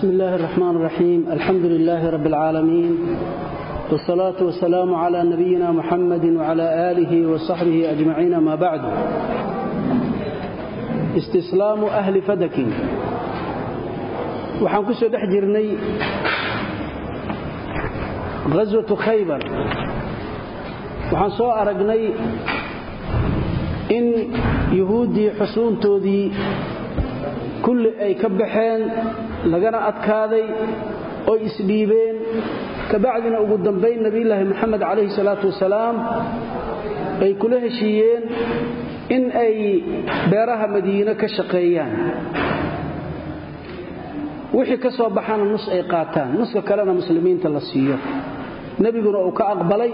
بسم الله الرحمن الرحيم الحمد لله رب العالمين والصلاة والسلام على نبينا محمد وعلى آله وصحبه أجمعين ما بعد استسلام أهل فدك waxaan ku soo dhex jirnay ghaswatu khaybar waxaan soo aragnay in yuhuuddii xusuuntoodii kulli ay ka baxeen lagana adkaaday oy isdhiibeen. Kabacdina ugu dambayn nebiyulaahi moxamed calayhi salaatu wasalaam ay kula heshiiyeen in ay beeraha madiine ka shaqeeyaan. Wixii ka soo baxana nus ay qaataan. Nuska kalena muslimiinta la siiyo. Nebiguna uu ka aqbalay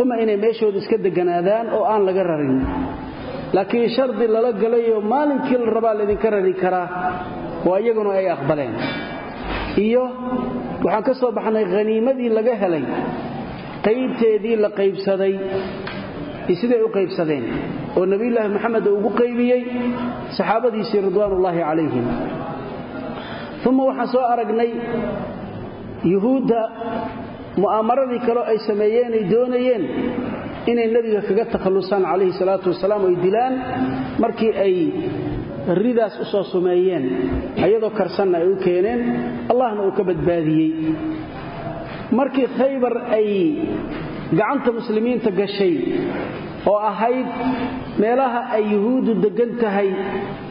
uma inay meeshooda iska deganaadaan oo aan laga rarin laakiin shardi lala galayoo maalinkii la rabaa laydinka rari karaa oo iyaguna ay aqbaleen. Iyo waxaan ka soo baxnay haniimadii laga helay. Qaybteedii la qaybsaday. Iyo siday u qaybsadeen. Oo nebiyulaahi moxamed uu ugu qaybiyey saxaabadiisii ridwaanullaahi calayhim. Uma waxaan soo aragnay yuhuudda mu'aamaradii kaleo ay sameeyeen ay doonayeen inay nebiga kaga takhallusaan calayhi salaatu wasalaam ay dilaan markii ay ridaas u soo sumeeyeen ayadoo karsanna ay u keeneen allahna uu ka badbaadiyey. Markii khaybar ay gacanta muslimiinta gashay oo ahayd meelaha ay yuhuuddu deggan tahay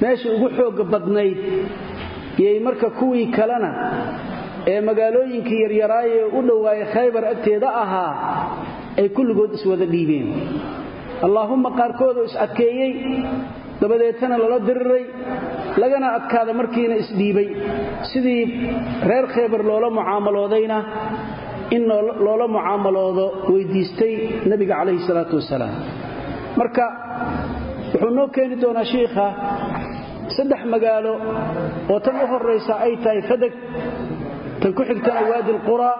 meesha ugu xoogga badnayd yay marka kuwii kalena ee magaalooyinkii yaryaraayee u dhowaayay khaybar agteeda ahaa ay kulligood iswada dhiibeen. Allaahumma qaarkoodoo is adkeeyey dabadeetana lala diriray lagana adkaada markiina isdhiibay. Sidii reer khaybar loola mucaamaloodayna in loola mucaamaloodo weydiistay nebiga calayhi salaatu wasalaam. Marka wuxuu noo keeni doonaa shiikha saddex magaalo oo tan u horraysa ay tahay fadag tan ku xigtana waadi alquraa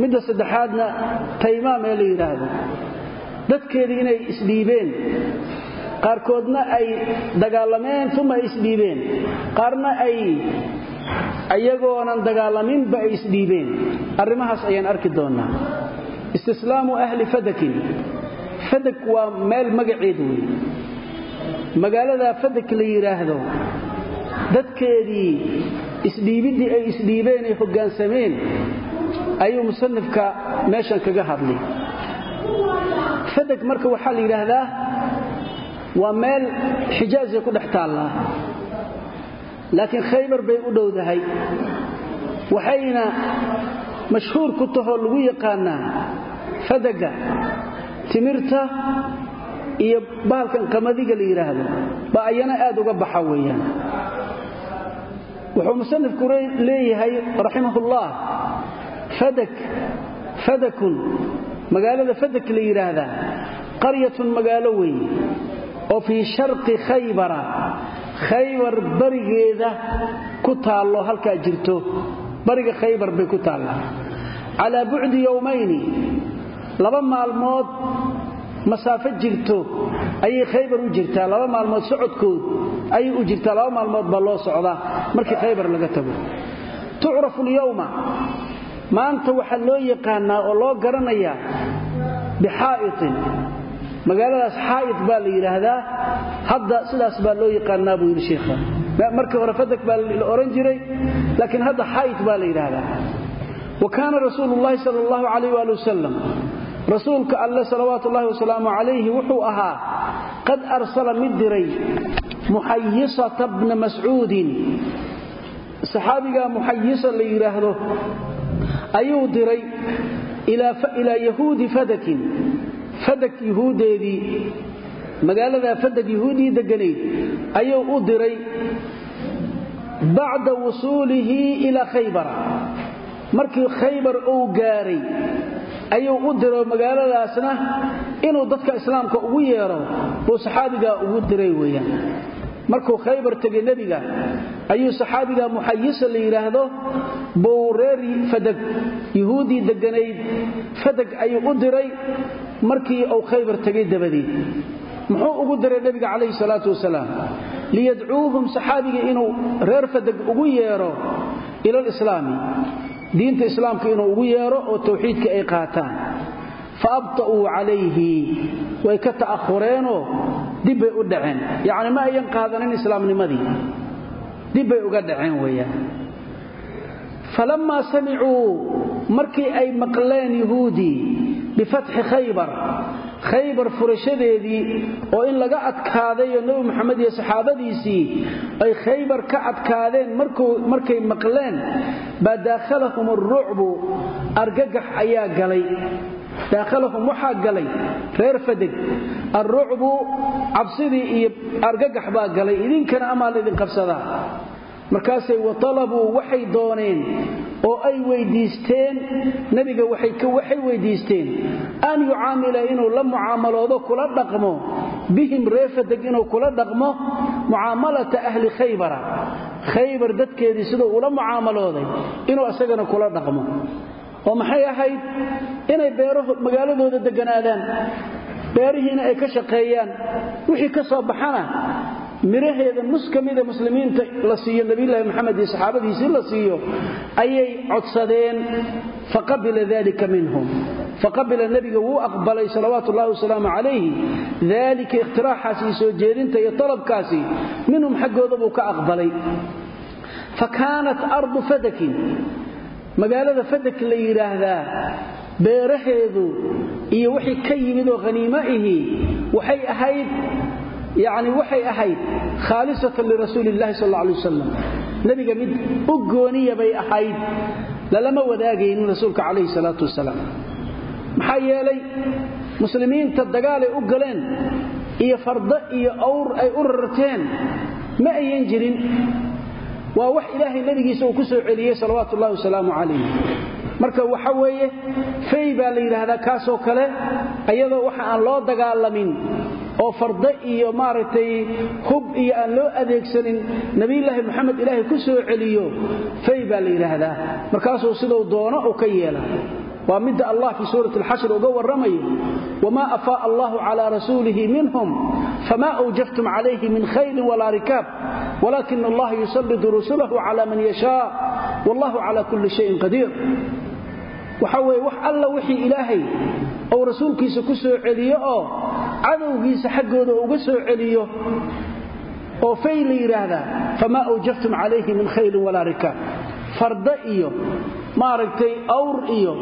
midda saddexaadna taymaam ee la yidhaahdo. Dadkeedii inay isdhiibeen qaarkoodna ay dagaalameen uma ay isdhiibeen. Qaarna ay ayagoonan dagaalaminba ay isdhiibeen. Arrimahaas ayaan arki doonnaa istislaamu ahli fadakin. Fadag waa meel magaceed wey magaalada fadak la yidhaahdo dadkeedii isdhiibiddii ay isdhiibeen ay hoggaansameen ayuu musanifka meeshan kaga hadlay. Fadak marka waxaa la yidhaahdaa waa meel xijaazay ku dhex taallaa. Laakiin khaybar bay u dhowdahay. Waxayna mashhuur ku tahoo lagu yaqaannaa fadaga timirta iyo bahalkan qamadiga la yidhaahdo ba ayana aad uga baxa weeyaan. Wuxuu musanifku leeyahay raximahullah fadak fadakun magaalada fadak la yidhaahdaa qaryatun magaalo weeye oo fii sharqi khaybara khaybar barigeeda ku taallo halkaa jirto. Bariga khaybar bay ku taallaa calaa bucdi yowmayni laba maalmood masaafo jirto ayay khaybar u jirtaa. Laba maalmood socodkood ayay u jirtaa. Laba maalmood baa loo socdaa markii khaybar laga tago. Tucrafu alyowma maanta waxaa loo yaqaanaa oo loo garanayaa bixaa'itin magaaladaas xaa'id baa la yidhaahdaa hadda sidaas baa loo yaqaanaa buu yidhi sheikha. Markii hore fadak baa la odhan jiray laakiin hadda xaa'id baa la yidhaahdaa. Wa kaana rasuulu llahi sala allahu calayh waali wasalam rasuulka alle salawaatu wasalaamu calayhi wuxuu ahaa qad arsala mid diray muxayisata bna mascuudin. Saxaabigaa muxayisa la yidhaahdo ayuu diray ilaa yahuudi fadakin fadak yuhuuddeedii magaaladaa fadak yuhuuddii degganayd ayuu u diray bacda wusuulihi ilaa khaybara. Markii khaybar uu gaaray ayuu u diro magaaladaasna inuu dadka islaamka ugu yeero buu saxaabigaa ugu diray weeyaan. Markuu khaybar tegay nebiga ayuu saxaabigaa muxayisa la yidhaahdo buu reer fadag yuhuuddii degganayd. Fadag ayuu u diray markii uu khaybar tegay dabadeed muxuu ugu diray nebiga calayhi salaatu wasalaam liyadcuuhum saxaabiga inuu reer fadag ugu yeero ila alislaami diinta islaamka inuu ugu yeero oo tawxiidka ay qaataan. Fa abta'uu calayhi way ka ta'ahureenoo dibbay u dhaceen. Yacni ma ayan qaadanin islaamnimadii. Dibbay uga dhaceen weeyaan. Falammaa samicuu markii ay maqleen yuhuudii bifatxi khaybar. Khaybar furashadeedii oo in laga adkaadayo nebi moxamed iyo saxaabadiisii ay khaybar ka adkaadeen markay maqleen baa daakhalahum arucbu argagax ayaa galay. Daakhalahum waxaa galay reer fadeg alrucbu cabsidii iyo argagax baa galay. Idinkana amaa laydin qabsadaa markaasay watalabuu waxay dooneen oo ay weydiisteen nebiga waxay weydiisteen an yucaamila inuu la mucaamaloodo kula dhaqmo bihim reefadeg inuu kula dhaqmo mucaamalata ahli khaybara. Khaybar dadkeedii siduu ula mucaamalooday inuu isagana kula dhaqmo. Oo maxay ahayd inay beeraho magaaladooda degganaadaan beerihiina ay ka shaqeeyaan wixii ka soo baxana miraheeda nus ka mida muslimiinta la siiyo nabiyulaahi maxamed iyo saxaabadiisii la siiyo ayay codsadeen faqabila dalika minhum. Faqabila nebiga wuu aqbalay salawaatu ullahi wasalaamu calayhi. Daalika ikhtiraaxaasi iyo soo jeedinta iyo talabkaasi minhum xaggooda buu ka aqbalay. Fa kaanat ardu fadakin. Magaalada fadak la yidhaahdaa beeraheedu iyo wixii ka yimid oo haniimo ihi waxay ahayd yacni waxay ahayd khaalisatan lirasuuli illahi sal alla alay wasalam nebiga mid u gooniya bay ahayd. Lalama wadaagaynin rasuulka calayhi salaatu wasalaam maxaa yeelay muslimiinta dagaalay u galeen iyo fardo iyo awr ay u rarteen ma ayan jirin. Waa wax ilaahay nebigiisa uu ku soo celiyey salawaatu ullahi wasalaamu calayh marka waxa weeye fay baa la yidhaahdaa kaasoo kale ayadoo waxa aan loo dagaalamin oo fardo iyo maaragtay hub iyo aan loo adeegsanin nebiyulaahi moxamed ilaahay ku soo celiyo fay baa la yidhaahdaa. Markaasuu siduu doono u ka yeela waa midda allah fii suurati alxashr uga warramayo wamaa afaa'a allahu calaa rasuulihi minhum famaa awjaftum calayhi min khaylin walaa rikaab walakin allaha yusallidu rusulahu cala man yashaa wallahu cala kulli shayin qadiir waxa weye wax alla wixii ilaahay ou rasuulkiisa ku soo celiyo oo cadowgiisa xaggooda uga soo celiyo oo fay la yidhaahdaa famaa awjaftum calayhi min khaylin walaa rikaab farda iyo maaragtay awr iyo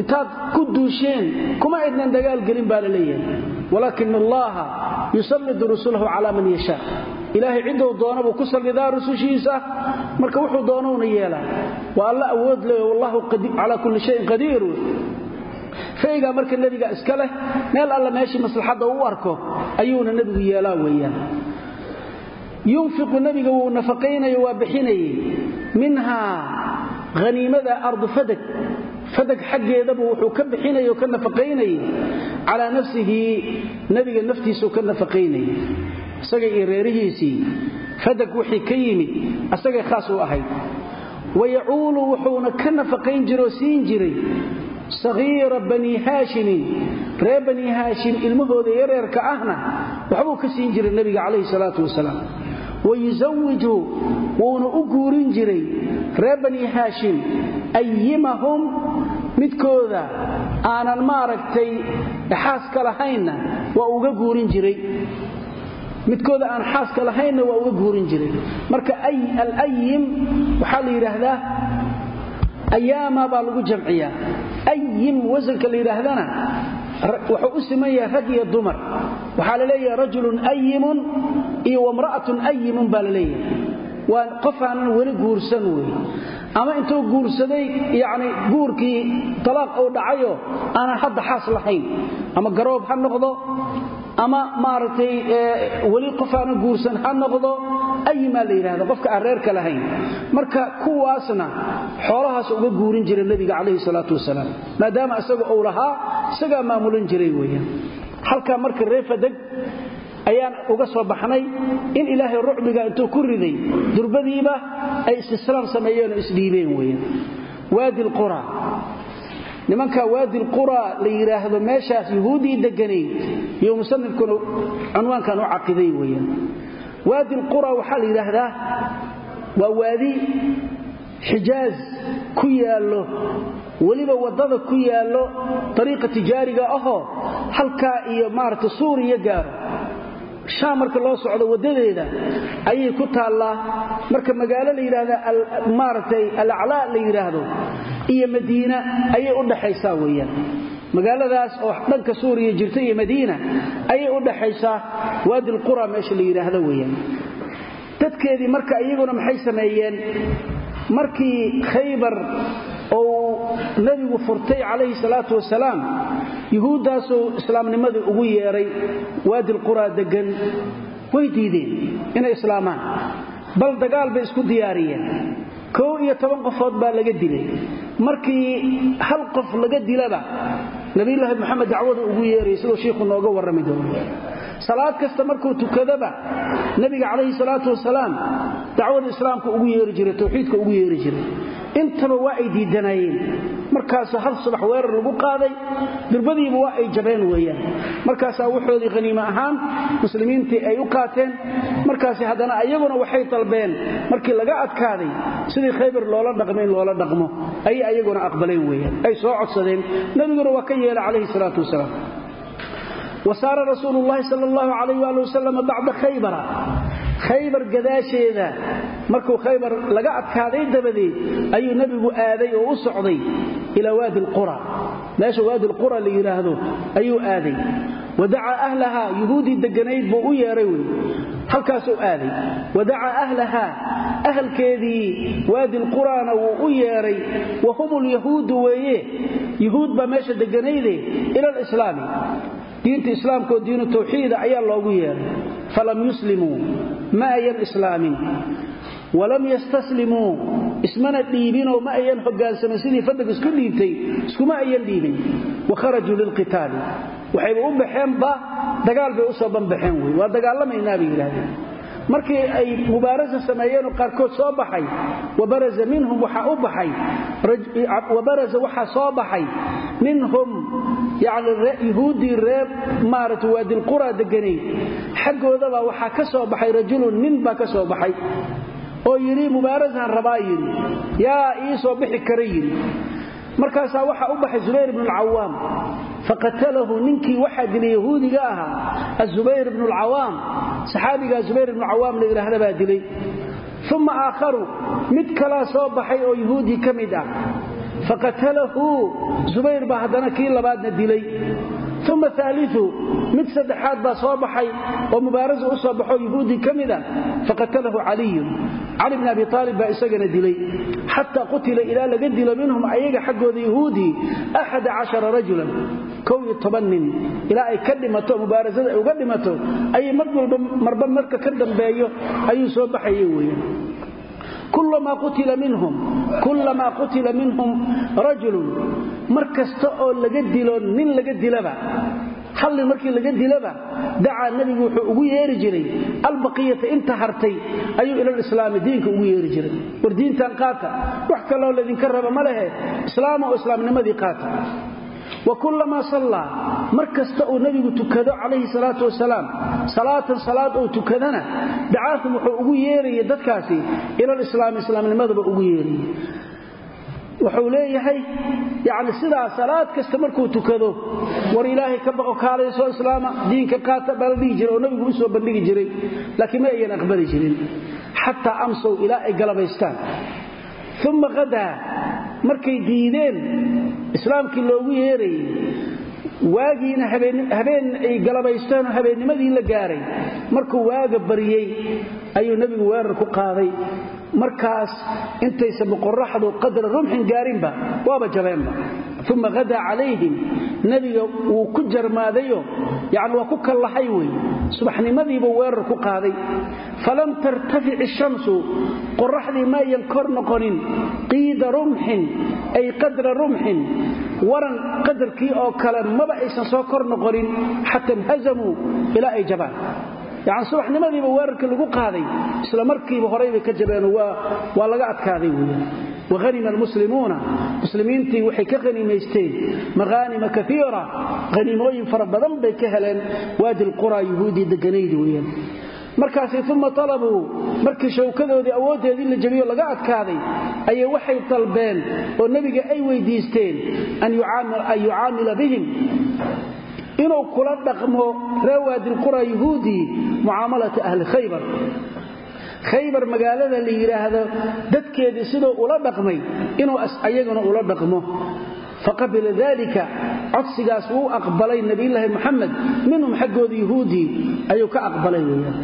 intaad ku duusheen kuma aydnan dagaalgelin baa la leeyahay. Walaakin allaha yusallidu rusulahu calaa man yashaa. Ilaahay cidduu doona buu ku sallidaa rusushiisa. Marka wuxuu doonowna yeelaa. Waa alla awood leh wallahu calaa kulli shayin qadiir. Faygaa marka nebiga iska leh meel alla meeshii maslaxadda u arko ayuuna nebigu yeelaa weeyaan. Yunfiqu nebiga wuu nafaqaynayo waa bixinayey minhaa haniimada ardu fadag xaggeedabu wuxuu ka bixinayo ka nafaqaynayey calaa nafsihi nebiga naftiisuu ka nafaqaynayey isaga iyo reerihiisii fadag wixii ka yimid asagay khaas u ahayd. Wayacuulu wuxuuna ka nafaqayn jiroo siin jiray sagiira bani haashimin. Reer bani haashim ilmahooda yareerka ahna waxbuu ka siin jiray nebiga calayhi salaatu wasalaam wayusawiju wuuna u guurin jiray reer bani haashim ayimahum midkooda aanan maaragtay xaaska lahaynna waa uga guurin jiray midkooda aan xaaska lahaynna waa uga guurin jiray marka alayim waxaa la yidhaahdaa ayaama baa lagu jamciyaa ayim wasanka la yidhaahdana wuxuu u siman yahay rag iyo dumar. Waxaa la leeyahay rajulun ayimun iyo wamra'atun ayimun baa la leeyahay. Waa qof aanan weli guursan wey ama intuu guursaday yacni guurkii talaaq uu dhacayo aanan hadda xaas lahayn. Ama garoob ha noqdo ama maaragtay weli qof guursan ha noqdo ayimaa la yidhahda qofka aan reerka lahayn. Marka kuwaasna xoolahaas uga guurin jira nebiga calayhi salaatu wasalaam maadaama isaga uu lahaa isagaa maamulan jiray weeyaan. Halkaa marka reefadeg ayaan uga soo baxnay in ilaahay rucbiga intuu ku riday durbadiiba ay istislaam sameeyeen oo isdhiibeen weeyaan. Waadi lqura nimanka waadi lqura la yidhaahdo meeshaas yuhuuddii deganayd iyo musanifkuna cunwaankan u caqiday weeyaan. Waadi lqura waxaa la yidhaahdaa waa waadi xijaaz ku yaallo weliba waddada ku yaallo dariiqa tijaariga ahoo halkaa iyo maaragta suuriya gaaro shaam marka loo socdo waddadeeda ayay ku taallaa marka magaalo la yidhaahda maaragtay alaclaa la yidhaahdo iyo madiina ayay u dhaxaysaa weeyaan. Magaaladaas oo dhanka suuriya jirta iyo madiina ayay u dhaxaysaa waadi lqura meesha la yidhaahdo weeyaan. Dadkeedii marka iyaguna maxay sameeyeen? Markii khaybar ou nebigu furtay calayhi salaatu wasalaam yuhuuddaasuu islaamnimadii ugu yeedhay waadi lquraa deggan way diideen inay islaamaan bal dagaal bay isku diyaariyeen kow iyo toban qofood baa laga dilay markii hal qof laga dilaba nabiyulaahi moxamed dacwada ugu yeerayay siduu shiikhu nooga warrami doono. Salaad kasta markuu tukadaba nebiga calayhi salaatu wasalaam dacwada islaamka ugu yeeri jiray towxiidka ugu yeeri jiray intaba waa ay diidanaayeen. Markaas hal subax weerar lagu qaaday durbadiiba waa ay jabeen weeyaan. Markaasaa wuxoodii haniime ahaan muslimiintii ay u qaateen. Markaasi haddana ayaguna waxay dalbeen. Markii laga adkaaday sidii khaybar loola dhaqmo in loola dhaqmo ayay ayaguna aqbaleen weeyaan. Ay soo codsadeen. Nebiguna waa ka yeela calayhi salaatu wasalaam. Wasaara rasuulu llaahi sal allahu calayh waali khaybara khaybar gadaasheeda markuu khaybar laga adkaaday dabadeed ayuu nebigu aaday oo u socday ilaa waadi lqura meesha waadi lqura la yidhaahdo ayuu aaday. Wadacaa ahlahaa yuhuudii deganayd buu u yeedhay wey halkaasuu aaday. Wadacaa ahlahaa ahalkeedii waadi lqurana wuu u yeedhay wa lyahuudu weeye. Yuhuud baa meesha deganayde ila alislaami diinta islaamka oo diinu tawxiida ayaa loogu yeedhay falam yuslimuu ma ayan islaamin walam yastaslimuu ismana dhiibinoo ma ayan hogaansamin sidii fadag isku dhiibtay iskuma ayan dhiibin. Wa kharajuu lilqitaali waxayba u baxeenba dagaal bay u soo banbaxeen wey. Waa dagaalamaynaa bay yidhaahdeen markii ay mubaarasa sameeyeenoo qaarkood soo baxay wabaraza minhum waxaa u baxay wabaraza waxaa soo baxay minhum yani yuhuuddii reer maarata waadilqura deganay xaggoodabaa waxaa ka soo baxay rajulun nin baa ka soo baxay oo yidhi mubaarasaan rabaa yidhi yaa ii soo bixi kara yidhi markaasaa waxaa u baxay zubayr bnu alcawaam faqatalahu ninkii waxaa dilay yahuudiga ahaa azubayr bnu alcawaam saxaabigaa zubayr ibnu cawaam la yidhaahda baa dilay. Uma aakharu mid kalaa soo baxay oo yuhuudii ka ah faqatalahu zubayr baa haddana kii labaadna dilay. Uma aaliu mid saddexaad baa soo baxay oo mubaarasa u soo baxoo yuhuudii ka mid a faqatalahu caliyun cali bn abi aalib baa isagana dilay. Xataa qutila ilaa laga dilo minhum ayaga xaggooda yahuudii axada cashara rajulan nin. Ilaa ay ka dhimato mubaarasada ay uga dhimato ayay mar walba marba marka ka dambeeyo ayuu soo baxaya weeyaan kulamaa qutila minhum rajulun. Mar kasta oo laga dilo nin laga dilaba hal nin markii laga dilaba dacaa nebigu wuxuu ugu yeeri jiray albaqiyata inta hartay ayuu ilalislaami diinka ugu yeeri jiray. War diintan qaata wax kaloo laydinka raba ma lehe islaama oo islaamnimadii qaata. Wa kullamaa sallaa mar kasta uu nebigu tukado calayhi salaatu wasalaam salaatan salaad uu tukadana dacaahum wuxuu ugu yeerayay dadkaasi ilalislaami islaamnimadaba ugu yeerayay wuxuu leeyahay yani sidaa salaad kasta markuu tukado war ilaahay ka baqo kaalay soo islaama diinka qaata baa la dhihi jiray oo nabigu u soo bandhigi jiray laakiin ma ayan aqbali jirin. Xataa amsow ilaa ay galabaystaan. Uma hadaa markay diideen islaamkii loogu yeerayay waagiina habeen ay galabaysteenoo habeennimadii la gaaray. Markuu waaga baryey ayuu nebigu weerar ku qaaday markaas intaysa boqoraxdu qadra rumxin gaarinba waaba jabeenba. Uma hadaa calayhim nebiga wuu ku jarmaadayo yani waa ku kallahay wey subaxnimadiibuu weerar ku qaaday. Falam tartafic ishamsu qoraxdii maayan kor noqonin qiida rumxin ay qadra rumxin. Waran qadarkii oo kale maba aysan soo kor noqonin xata inhazamuu ilaa ay jabaan yani subaxnimadiiba weerarkii lagu qaaday isla markiiba horaybay ka jabeenoo waa laga adkaaday weyaan wahanima almuslimuuna muslimiintii waxay ka haniimaysteen mahaanima kaiira haniimooyin fara badan bay ka heleen. Waadi lqura yuhuudii deganaydi weyaan markaasi uma alabuu markii shawkadoodii awooddeedii la jabiyo laga adkaaday ayay waxay dalbeen oo nebiga ay weydiisteen an yucaamila bihim inuu kula dhaqmo ree waadilqura yuhuudii mucaamalata ahli khaybar. Khaybar magaalada la yidhaahdo dadkeedii siduu ula dhaqmay inuu ayaguna ula dhaqmo. Faqabila dalika codsigaas wuu aqbalay nabiyulaahi muxamed minhum xaggooda yuhuudii ayuu ka aqbalay weyaan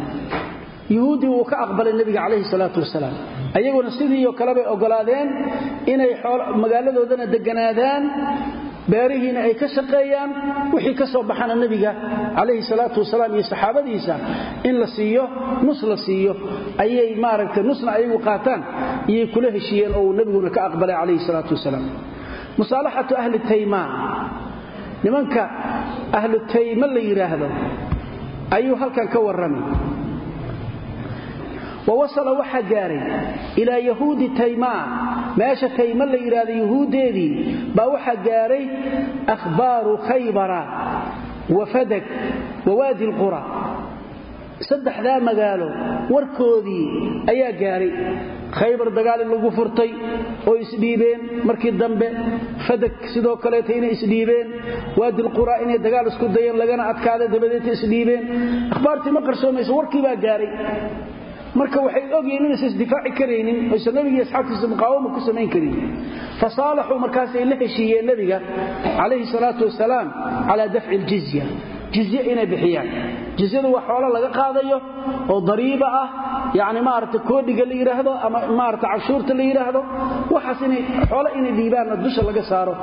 yuhuuddii wuu ka aqbalay nebiga calayhi salaatu wasalaam. Ayaguna sidiioo kale bay oggolaadeen inay magaaladoodana deganaadaan beerihiina ay ka shaqeeyaan wixii ka soo baxana nebiga calayhi salaatu wasalaam iyo saxaabadiisa in la siiyo nus la siiyo ayay maaragtay nusna ayagu qaataan iyay kula heshiiyeen oo uu nebiguna ka aqbalay calayhi salaatu wasalaam. Musaalaxatu ahli taymaa nimanka ahlu tayma la yidhaahdo ayuu halkan ka warramay wawasala waxaa gaaray ilaa yahuudi taymaa meesha tayma la yidhaahdo yuhuuddeedii baa waxaa gaaray akhbaaru khaybara wa fadag wa waadi lqura saddexdaa magaalo warkoodii ayaa gaaray khaybar dagaal in lagu furtay oo isdhiibeen markii dambe fadag sidoo kaleeta inay isdhiibeen waadilqura inay dagaal isku dayeen lagana adkaada dabadeeta isdhiibeen akhbaartii ma qarsoomayso warkii baa marka waxay ogyihiin inaysan isdifaaci karaynin oysan nabiga asxaabtiisa muqaawama ku samayn karin. Fasaalaxuu markaasay la heshiiyeen nabiga calayhi salaatu wasalaam calaa dafci ljizya jizye inay bixiyaan jizyadu waa xoolo laga qaadayo oo dariiba ah yani maarata koodhiga la yidhaahdo ama maarata cashuurta la yidhaahdo waxaas inay xoolo inay dhiibaanna dusha laga saaro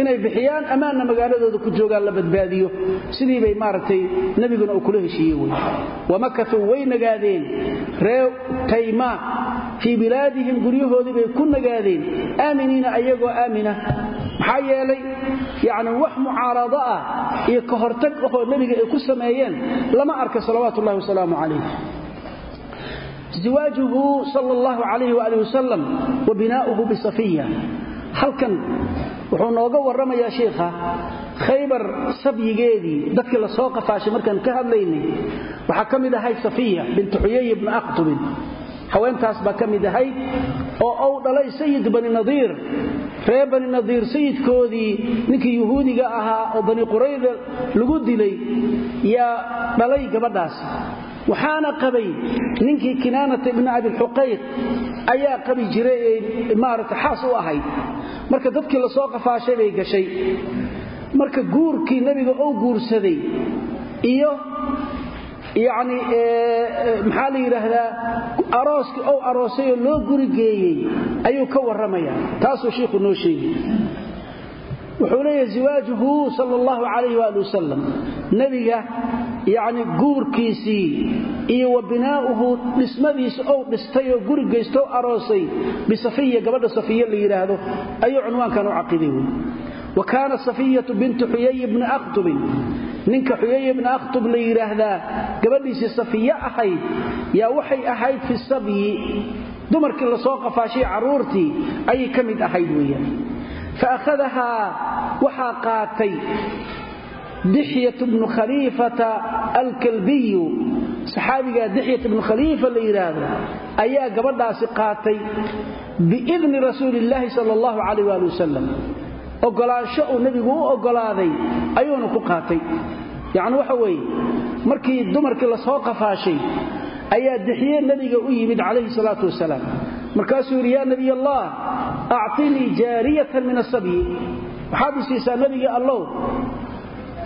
inay bixiyaan ammaanna magaaladooda ku joogaan la badbaadiyo. Sidii bay maaragtay nebiguna uu kula heshiiye wey. Wamakatuu way nagaadeen. Ree taymaa fii bilaadihim guryahoodii bay ku nagaadeen. Aaminiina ayagoo aamina maxaa yeelay yani wax mucaarado ah iyo ka hortag ahoo nebiga ay ku sameeyeen lama arka salawaatu ullahi wasalaamu calayh ziwaajuhu sal allahu calayh waali wasalam wa binaa'uhu bisafiya. Halkan wuxuu nooga warramayaa shiikha khaybar sabyigeedii dadkii la soo qafaashay markaan ka hadlaynay waxaa ka mid ahay safiya bintu xuyay ibni akhtubin haweentaas baa ka mid ahayd oo ou dhalay sayid bani nadiir reer bani nadiir sayidkoodii ninkii yuhuudiga ahaa oo bani qurayda lagu dilay yaa dhalay gabadhaasi waxaana qabay ninkii kinaanata ibni abilxuqayq ayaa qabi jiray ee maarata xaas u ahayd marka dadkii la soo qafaashay bay gashay. Marka guurkii nebiga ou guursaday iyo yacni maxaa la yidhaahdaa arooskii ou aroosay oo loo guri geeyey ayuu ka warramayaa. Taasuu shiikhu noo sheegi wuxuu leeyahay ziwaajuhu sal allahu calayh waali wasalam nebiga yacni guurkiisii iyo wa binaa'uhu dhismadiisa ou dhistay oo guri geystoo aroosay bisafiya gabadha safiya la yidhaahdo ayuu cunwaankan u caqiday wey wa kaana safiyatu bintu xuyay bni akhtubin ninka xuyay bni akhtub la yidhaahdaa gabadhiisii safiye ahayd yaa waxay ahayd fi sabyi dumarkii la soo qafaashay carruurtii ayay ka mid ahayd weeyaan. Fa akhadahaa waxaa qaatay dixyat bnu khaliifata alkalbiyu. Saxaabigaa dixyat bnu khaliifa la yidhaahdo ayaa gabadhaasi qaatay biidni rasuuli illaahi sal allahu calayh waali wasalam ogolaansho uu nebigu u ogolaaday ayuuna ku qaatay. Yacni waxa weeye markii dumarkii la soo qafaashay ayaa dixiye nebiga u yimid calayhi salaatu wasalaam. Markaasuu yidhi yaa nebiy allah actinii jaariyatan min asabyi waxaad i siisaa allow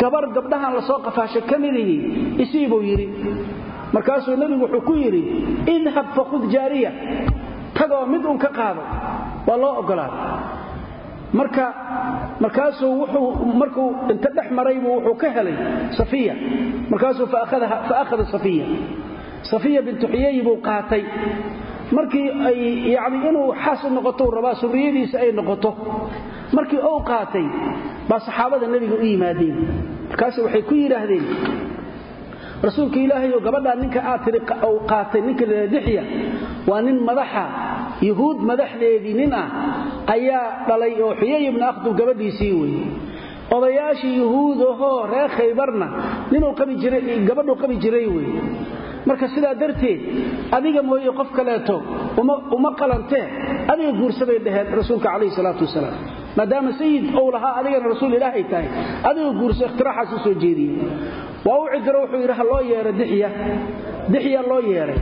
gabar gabdhahan la soo qafaashay ka midihii isii buu yidhi. Markaasuu nebigu wuxuu ku yidhi idhab fakhud jaariya tagoo mid uun ka qaado waa loo ogolaaday marka markaasuu wuxuu markuu inta dhex maraybu wuxuu ka helay safiya. Markaasuu fa akhada safiya. Safiya bintu xiyay buu qaatay. Markii ay yani inuu xaas u noqotou rabaa surriyadiisa ay noqoto markii ou qaatay baa saxaabada nebiga u yimaadeen. Markaase waxay ku yidhaahdeen rasuulka ilaahayo gabadhaa ninka aad tiri qaatay ninka ladixya waa nin madaxa yuhuud madaxdeedii nin ah ayaa dhalay oo xuyay ibni akhdub gabadhiisii weye odayaashii yuhuud ahoo reer khaybarna ninuu gabadhuu qabi jiray weye marka sidaa darteed adiga mooye qof kaleeto uma qalantee adiga guursabay dhaheen rasuulka calayhi salaatu wasalaam. Maadaama sayid ou lahaa adigana rasuul ilaahay tahay adiga guurso ikhtiraxaas u soo jeediyey waa u cidiro wuxuu yidhi ha loo yeero dixya dixya loo yeeray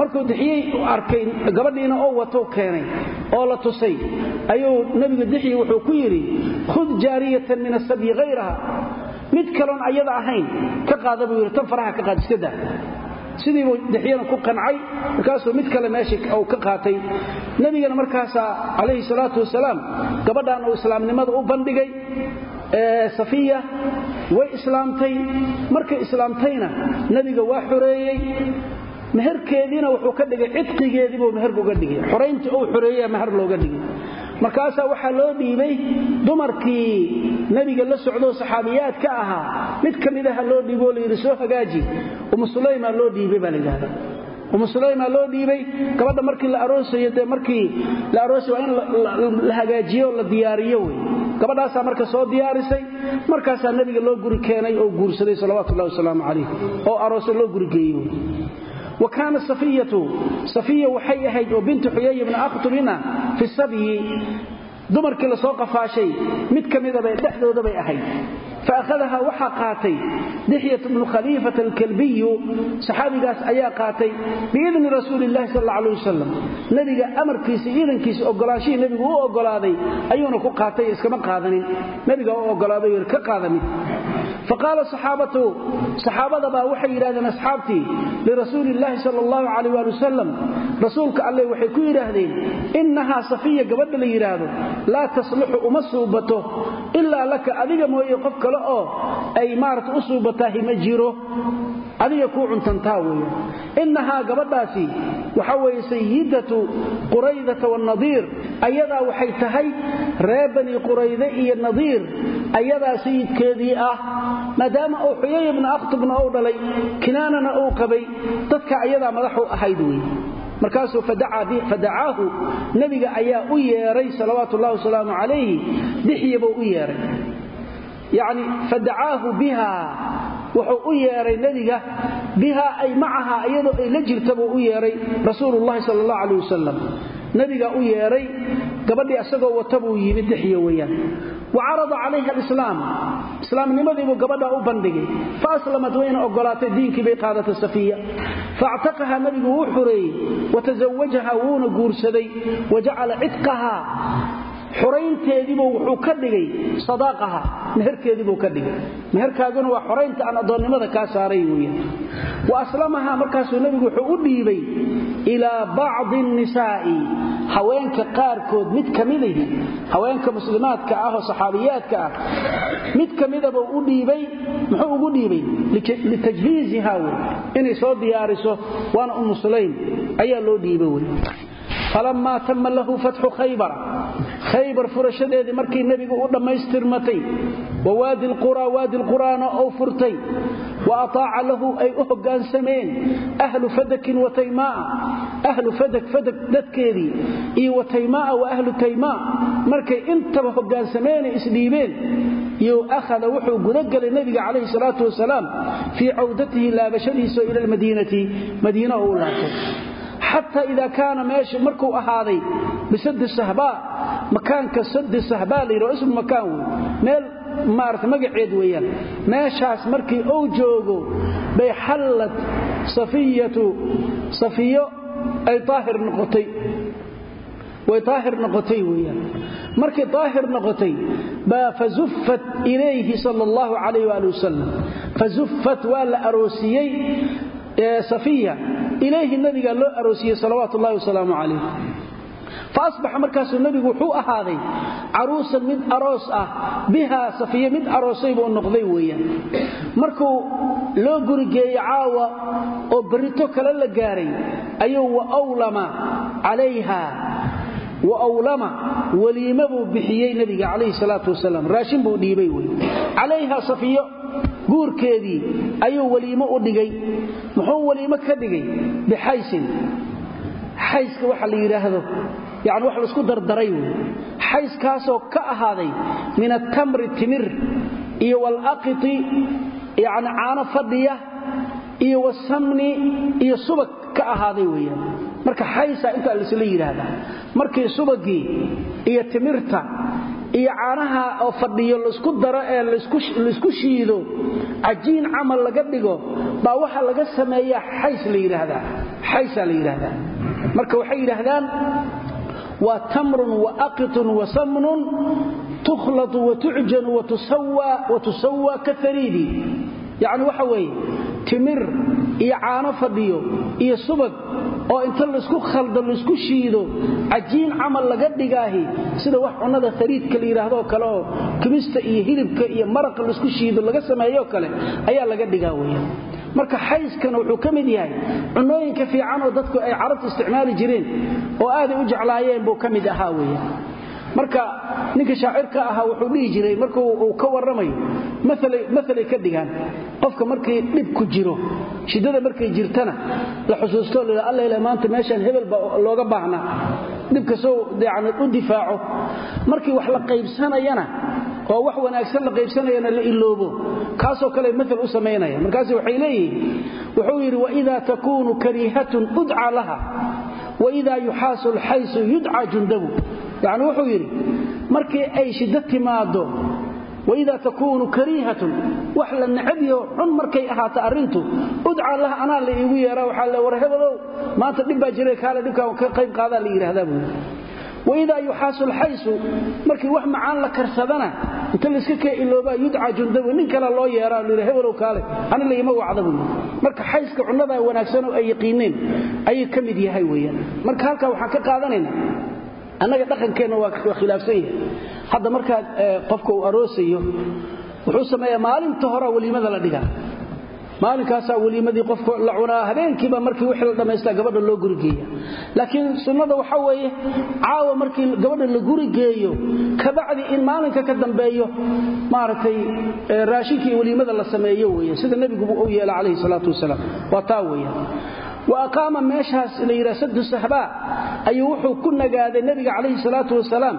markuu dixyey arkay gabadhiina oo wato keenay oo la tusay. Ayuu nebigu dixyi wuxuu ku yidhi khud jaariyatan min asabyi hayraha mid kaloon ayada ahayn ka qaada buu yidhi tan faraha ka qaad iska daa sidiibuu dixyana ku qancay markaasuu mid kale meesha uu ka qaatay. Nebigana markaasaa calayhi salaatu wasalaam gabadhan uu islaamnimada u bandhigay safiya way islaamtay. Markay islaamtayna nebiga waa xoreeyey meherkeediina wuxuu ka dhigay cidqigeediibuu meher uga dhigay. Xorayntii uu xoreeya meher looga dhigay. Markaasaa waxaa loo dhiibay dumarkii nebiga la socdoo saxaabiyaad ka ahaa. Mid ka mid aha loo dhiiboo layidhi soo hagaaji umu sulaymaa loo dhiibay baa layidhahda umu sulaymaa loo dhiibay gabadha markii la aroosayo dee markii la aroosay waa in la hagaajiyo o la diyaariyo wey. Gabadhaasaa marka soo diyaarisay markaasaa nebiga loo guri keenay oo guursaday salawatullahi wasalaamu calayh oo aroose loo gurigeeyey wey wa kaana safiyatu safiya waxay ahayd oo bintu xuyay bna akhtubina fi sabyi dumarkii la soo qafaashay mid ka midabay dhexdooda bay ahayd fa akhadaha waxaa qaatay dixyat bnu khaliifata alkalbiyu saxaabigaas ayaa qaatay biidni rasuuli illahi sal alla alay wasalam nebiga amarkiisa iidankiisa ogolaanshihii nebigu u ogolaaday ayuuna ku qaatay iskama qaadanin nebiga u ogolaaday ka qaadanin faqaala saxaabatu saxaabadabaa waxay yidhahdeen asxaabtii lirasuuli illaahi sal allahu calayh waali wasalam rasuulka alleh waxay ku yidhaahdeen innahaa safiya gabadha la yidhaahdo laa tasluxu uma suubato ilaa laka adiga mooye qof kale oo ay maarata u suubataahi ma jiro? Adiga kuu cuntantaa weya innahaa gabadhaasi waxa weeye sayidatu quraydata wanadiir ayadaa waxay tahay ree bani qurayde iyo nadiir ayadaa sayidkeedii ah maadaama uu xuyay ibna akhtubna uu dhalay kinaanana uu qabay dadka ayadaa madaxu ahayd wey markaasuu fadacaahu nebiga ayaa u yeeray salawaatu ullahi wasalaamu calayhi dixyabuu u yeeray yacni fadacaahu biha. Wuxuu u yeeray nebiga bihaa ay macahaa iyadoo ay la jirta buu u yeeray rasuulullahi sal allah caleh wasalam nebigaa u yeeray gabadhii asagoo wata buu yimid dixya weeyaan. Wa carada calayha alislaam. Islaamnimadiibuu gabadhaa u bandhigay. Fa aslamat wayna ogolaatay diinkii bay qaadatay safiya. Faactaqaha nebigu wuu xureeyey. Wa tasawajaha wuuna guursaday. Wa jacala cidqaha xuraynteediibuu wuxuu ka dhigay sadaaqaha meherkeediibuu ka dhigay. Meherkaaguna waa xoraynta aan addoonnimada kaa saaray weeyaan wa aslamaha markaasuu nebigu wuxuu u dhiibay ilaa bacdi annisaa'i haweenka qaarkood mid ka midahi haweenka muslimaadka ah oo saxaabiyaadka ah mid ka midabuu u dhiibay muxuu ugu dhiibay litajhiiziha wey inay soo diyaariso waana ummu sulaym ayaa loo dhiibay wey falammaa tama lahu fatxu khaybara khaybar furashadeedii markii nebigu u dhammaystirmatay wa waadi lquraa waadi lquraana ou furtay wa ataaca lahu ay u hoggaansameen ahlu fadakin wa taymaa ahlu fadak fadak dadkeedii iyo wa taymaa wa ahlu taymaa markay intaba hoggaansameenay isdhiibeen iyo akhada wuxuu gudagelay nebiga calayhi salaatu wasalaam fii cawdatihi u laabtay xataa idaa kaana meesha markuu ahaaday bisadi sahbaa makaanka sadi sahbaa la yidhi waa ismu makaan wey meel maarata magaceed weeyaan. Meeshaas markii uu joogo bay xallad safiyatu safiyo ay daahir noqotay. Way daahir noqotay weeyaan. Markay daahir noqotay baa fazuffat ilayhi sala allahu waa la aroosiyey safiya ilayhi nabiga loo aroosiyey salawaatu ullahi wasalaamu calayh fa asbaxa markaasuu nebigu wuxuu ahaaday caruusan mid aroos ah bihaa safiye mid aroosay buu noqday weeyaan. Markuu loo gurigeeyey caawa oo berrito kale la gaaray ayuu wawlama calayha wa awlama weliime buu bixiyey nebiga calayhi salaatu wasalaam raashin buu dhiibay wey calayha safiyo guurkeedii ayuu weliimo u dhigay. Muxuu weliimo ka dhigay? Bixaysin xayska waxa la yidhaahdo yani wax la isku dardaray wey xayskaasoo ka ahaaday min atamri timir iyo walaqiti yani caano fadhiya iyo wasamni iyo subag ka ahaaday weeyaan. Marka xaysa intaa laisla yidhaahdaa markii subagii iyo timirta iyo caanaha oo fadhiyo la isku daro ee la isku shiido cajiin camal laga dhigo baa waxaa laga yidhaahdaa xaysaa la yidhaahdaa. Marka waxay yidhaahdaan waa tamrun waaqitun wasamnun tukhlatu watucjanu watusawaa ka fariidi. Yacni waxa weeye timir iyo caano fadhiyo iyo subag oo inta laysku khaldo laysku shiido cajiin camal laga dhigaahi sida wax cunnada fariidka la yidhaahdooo kale oo kimista iyo hilibka iyo maraqa laysku shiido laga sameeyoo kale ayaa laga dhigaa weeyaan. Marka xayskana wuxuu ka mid yahay cunooyinka fiican oo dadku ay carabta isticmaali jireen oo aaday u jeclaayeen buu ka mid ahaa weeyaan. Marka ninka shaacirka ahaa wuxuu dhihi jiray markuu uu ka warramayo maalay ka dhigaan qofka markii dhib ku jiro shiddada markay jirtana la xusuusto la alla maanta meeshaan hebel baa looga baahnaa dhibka soo yani u difaaco. Markii wax la qaybsanayana oo wax wanaagsan la qaybsanayana la iloobo kaasoo kale maal u samaynaya. Markaas waxay leeyihiin wuxuu yidhi waida takuunu kariihatun udca laha waida yuxaasu lxaysu yudca jundabu yani wuxuu yidhi markii ay shiddo timaado waida takuunu kariihatun wax la nacabyaho xun markay ahaato arrintu udca laha anaa la iigu yeeraa waxaa le war hebelow maanta dhib baa jira kaale dhibkaan ka qayb qaadaa la yidhahdaa buu waidaa yuxaasu lxaysu markii wax macaan la karsadana inta layska kee iloobaa yudca jundabu nin kale loo yeeraa layidhi hebelow kaale ani laima wacda buu marka xayska cunnadaa wanaagsanoo ay yaqiineen ayuu ka mid yahay weeyaan. Marka halkaa waxaan hadda markaad qofka uu aroosayo wuxuu sameeyaa maalinta horaa weliimada la dhigaa. Maalinkaasaa weliimadii qofka la cunaa habeenkiiba markii wixii la dhammaystaa gabadha loo gurigeeya. Laakiin sunnada waxa weeye caawa markii gabadha la gurigeeyo kabacdi in maalinka ka dambeeyo maaragtay raashinkii weliimada la sameeyo weeye. Sida nebigubu u yeela calayhi salaatu wasalaam. Waa taa weeyaan wa aqaama meeshaas la yidhaha sadu sahbaa ayuu wuxuu ku nagaaday nebiga calayhi salaatu wasalaam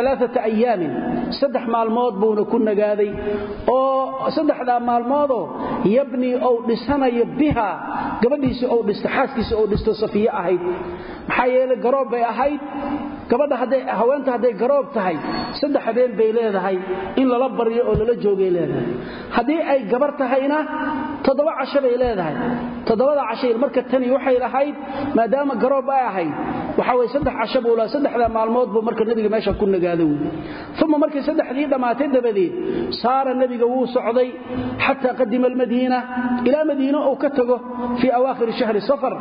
alaaata ayaamin saddex maalmood buuna ku nagaaday oo saddexdaa maalmoodoo yabnii ou dhisanayo biha gabadhiisii ou dhisto xaaskiisii ou dhisto safiye ahayd. Maxaa yeelay garoob bay ahayd gabadha haweenta hadday garoob tahay saddex habeen bay leedahay in lala baryo oo lala joogay leedahay. Haddii ay gabar toddoba casho bay leedahay. Toddobada cashay marka tani waxay lahayd maadaama garoob ay ahayd waxaa weye saddex casho buu laha saddexdaa maalmood buu marka nebiga meesha ku nagaada wey uma markii saddexdii dhammaatay dabadeed saara nebiga wuu socday xataa qadima almadiina ilaa madiina uu ka tago fii awaakhiri shahri safar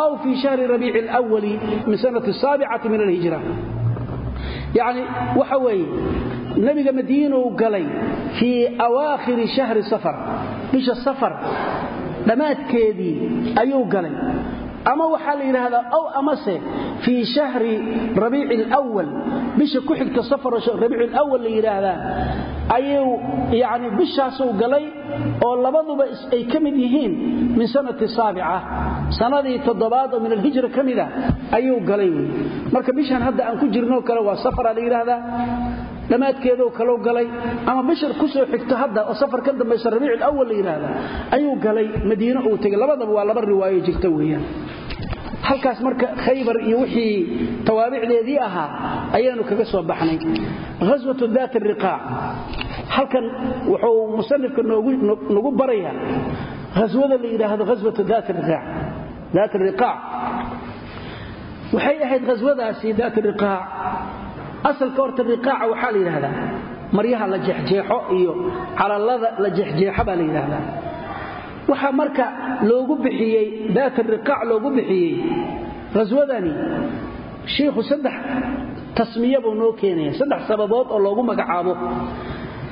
aw fii shahri rabiici alwali min sanati saabicati min alhijra. Yacni waxa weeye nebiga madiinuu galay fii awaakhiri shahri safar bisha safar dhammaadkeedii ayuu galay. Ama waxaa la yidhaahdaa ow amase fii shahri rabiici alwal bisha ku xigta safar rabiicu alwal la yidhaahdaa ayuu yani bishaasuu galay oo labaduba ay ka mid yihiin min sanati saabica. Sanadii toddobaad oo min alhijra ka mida ayuu galay. Marka bishan hadda aan ku jirnoo kale waa safara la yidhaahdaa dhammaadkeedou kalau galay ama bishar ku soo xigto hadda oo safar ka dambaysa rabiic awal la yidhaahda ayuu galay madiine uu tegay. Labadaba waa laba riwaayo jirta weeyaan. Halkaas marka khaybar iyo wixii tawaabicdeedii ahaa ayaanu kaga soo baxnay. Ghaswatu daat riqaac halkan wuxuu musanifka nagu barayaa. Ghaswada la yidhaahdo ghaswatu daat riqaac daat riqaac waxay ahayd ghaswadaasi daat riqaac asalka horta riqaaca waxaa la yidhaahdaa maryaha la jexjeexo iyo calalada la jexjeexo baa la yidhaahdaa. Waxaa marka loogu bixiyey daata riqaac loogu bixiyey ghaswadani shiikhu saddex tasmiya buu noo keenaya saddex sababood oo loogu magacaabo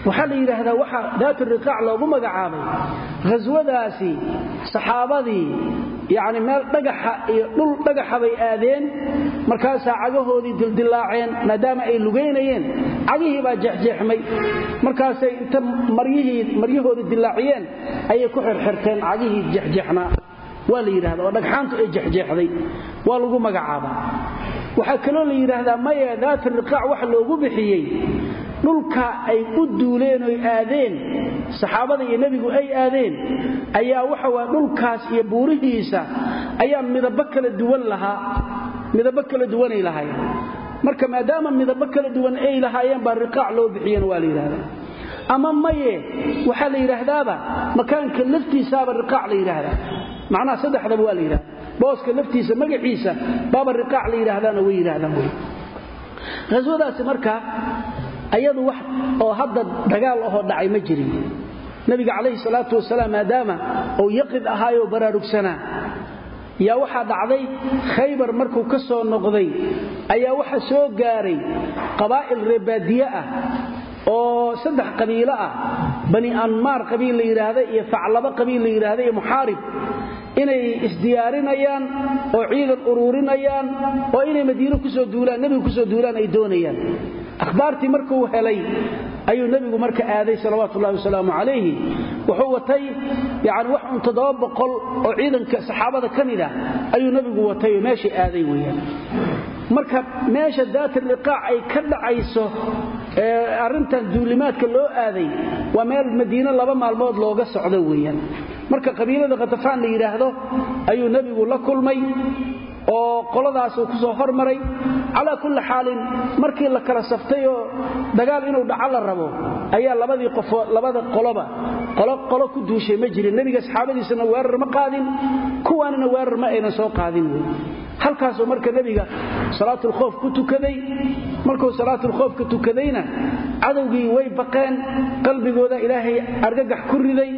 waxaa la yidhaahdaa waxa daat riqaac loogu magacaabay ghaswadaasi saxaabadii yacni meel dhagaxa iyo dhul dhagaxa bay aadeen markaasaa cagahoodii dildillaaceen maadaama ay lugaynayeen cagihii baa jeexjeexmay. Markaasay inta maryihii maryahoodii dillaaciyeen ayay ku xirxirteen cagihii jeexjeexnaa. Waa la yidhahda oo dhagxaantu ay jexjeexday waa lagu magacaabaa waxaa kaloo la yidhaahdaa maya daata riqaac waxa loogu bixiyey. Dhulka ay u duuleen oy aadeen saxaabada iyo nebigu ay aadeen ayaa waxa waa dhulkaas iyo buurihiisa ayaa midabo kala duwan lahaa midabo kala duwanay lahaayeen. Marka maadaama midabo kala duwan ay lahaayeen baa riqaac loo bixiyena waa la yidhahdaa ama maye waxaa la yidhaahdaaba makaanka laftiisaaba riqaac la yidhaahdaa. Macnaha saddexdaba waa la yidhahda booska laftiisa magaciisa baaba riqaac la yidhaahdaana way yidhahdaan wey haswadaasi marka ayadu wax oo hadda dagaal ahoo dhacay ma jirin. Nebiga calayhi salaatu wasalaam maadaama uu yaqid ahaayoo baraarugsanaa yaa waxaa dhacday khaybar markuu ka soo noqday ayaa waxa soo gaaray qabaa'il reebaadiye ah oo saddex qabiilo ah bani anmaar qabiil la yidhaahda iyo faclabo qabiil la yidhaahda iyo muxaarib inay isdiyaarinayaan oo ciidan uruurinayaan oo inay madiino ku soo duulaan nebigu ku soo duulaan ay doonayaan. Akhbaartii markuu helay ayuu nebigu marka aaday salawaatullahi wasalaamu calayhi. Wuxuu watay yani wax un toddoba boqol oo ciidanka saxaabada ka mid ah ayuu nebigu watay oo meeshay aaday weeyaan marka meesha daataliqaac ay ka dhacayso arrintan duulimaadka loo aaday waa meel madiine laba maalmood looga socdo weeyaan. Marka qabiilada khatafaan la yidhaahdo ayuu nebigu la kulmay oo qoladaasuu ku soo hormaray. Calaa kulli xaalin markii la kala saftay oo dagaal inuu dhaco la rabo ayaa labadii qofoo labada qoloba qolo qolo ku duushay ma jirin. Nebiga saxaabadiisana weerar ma qaadin kuwaanina weerar ma aynan soo qaadin wey halkaasuu marka nebiga salaatulkhoof ku tukaday markuu salaatulkhoofka tukadayna cadowgii way baqeen qalbigooda ilaahay argagax ku riday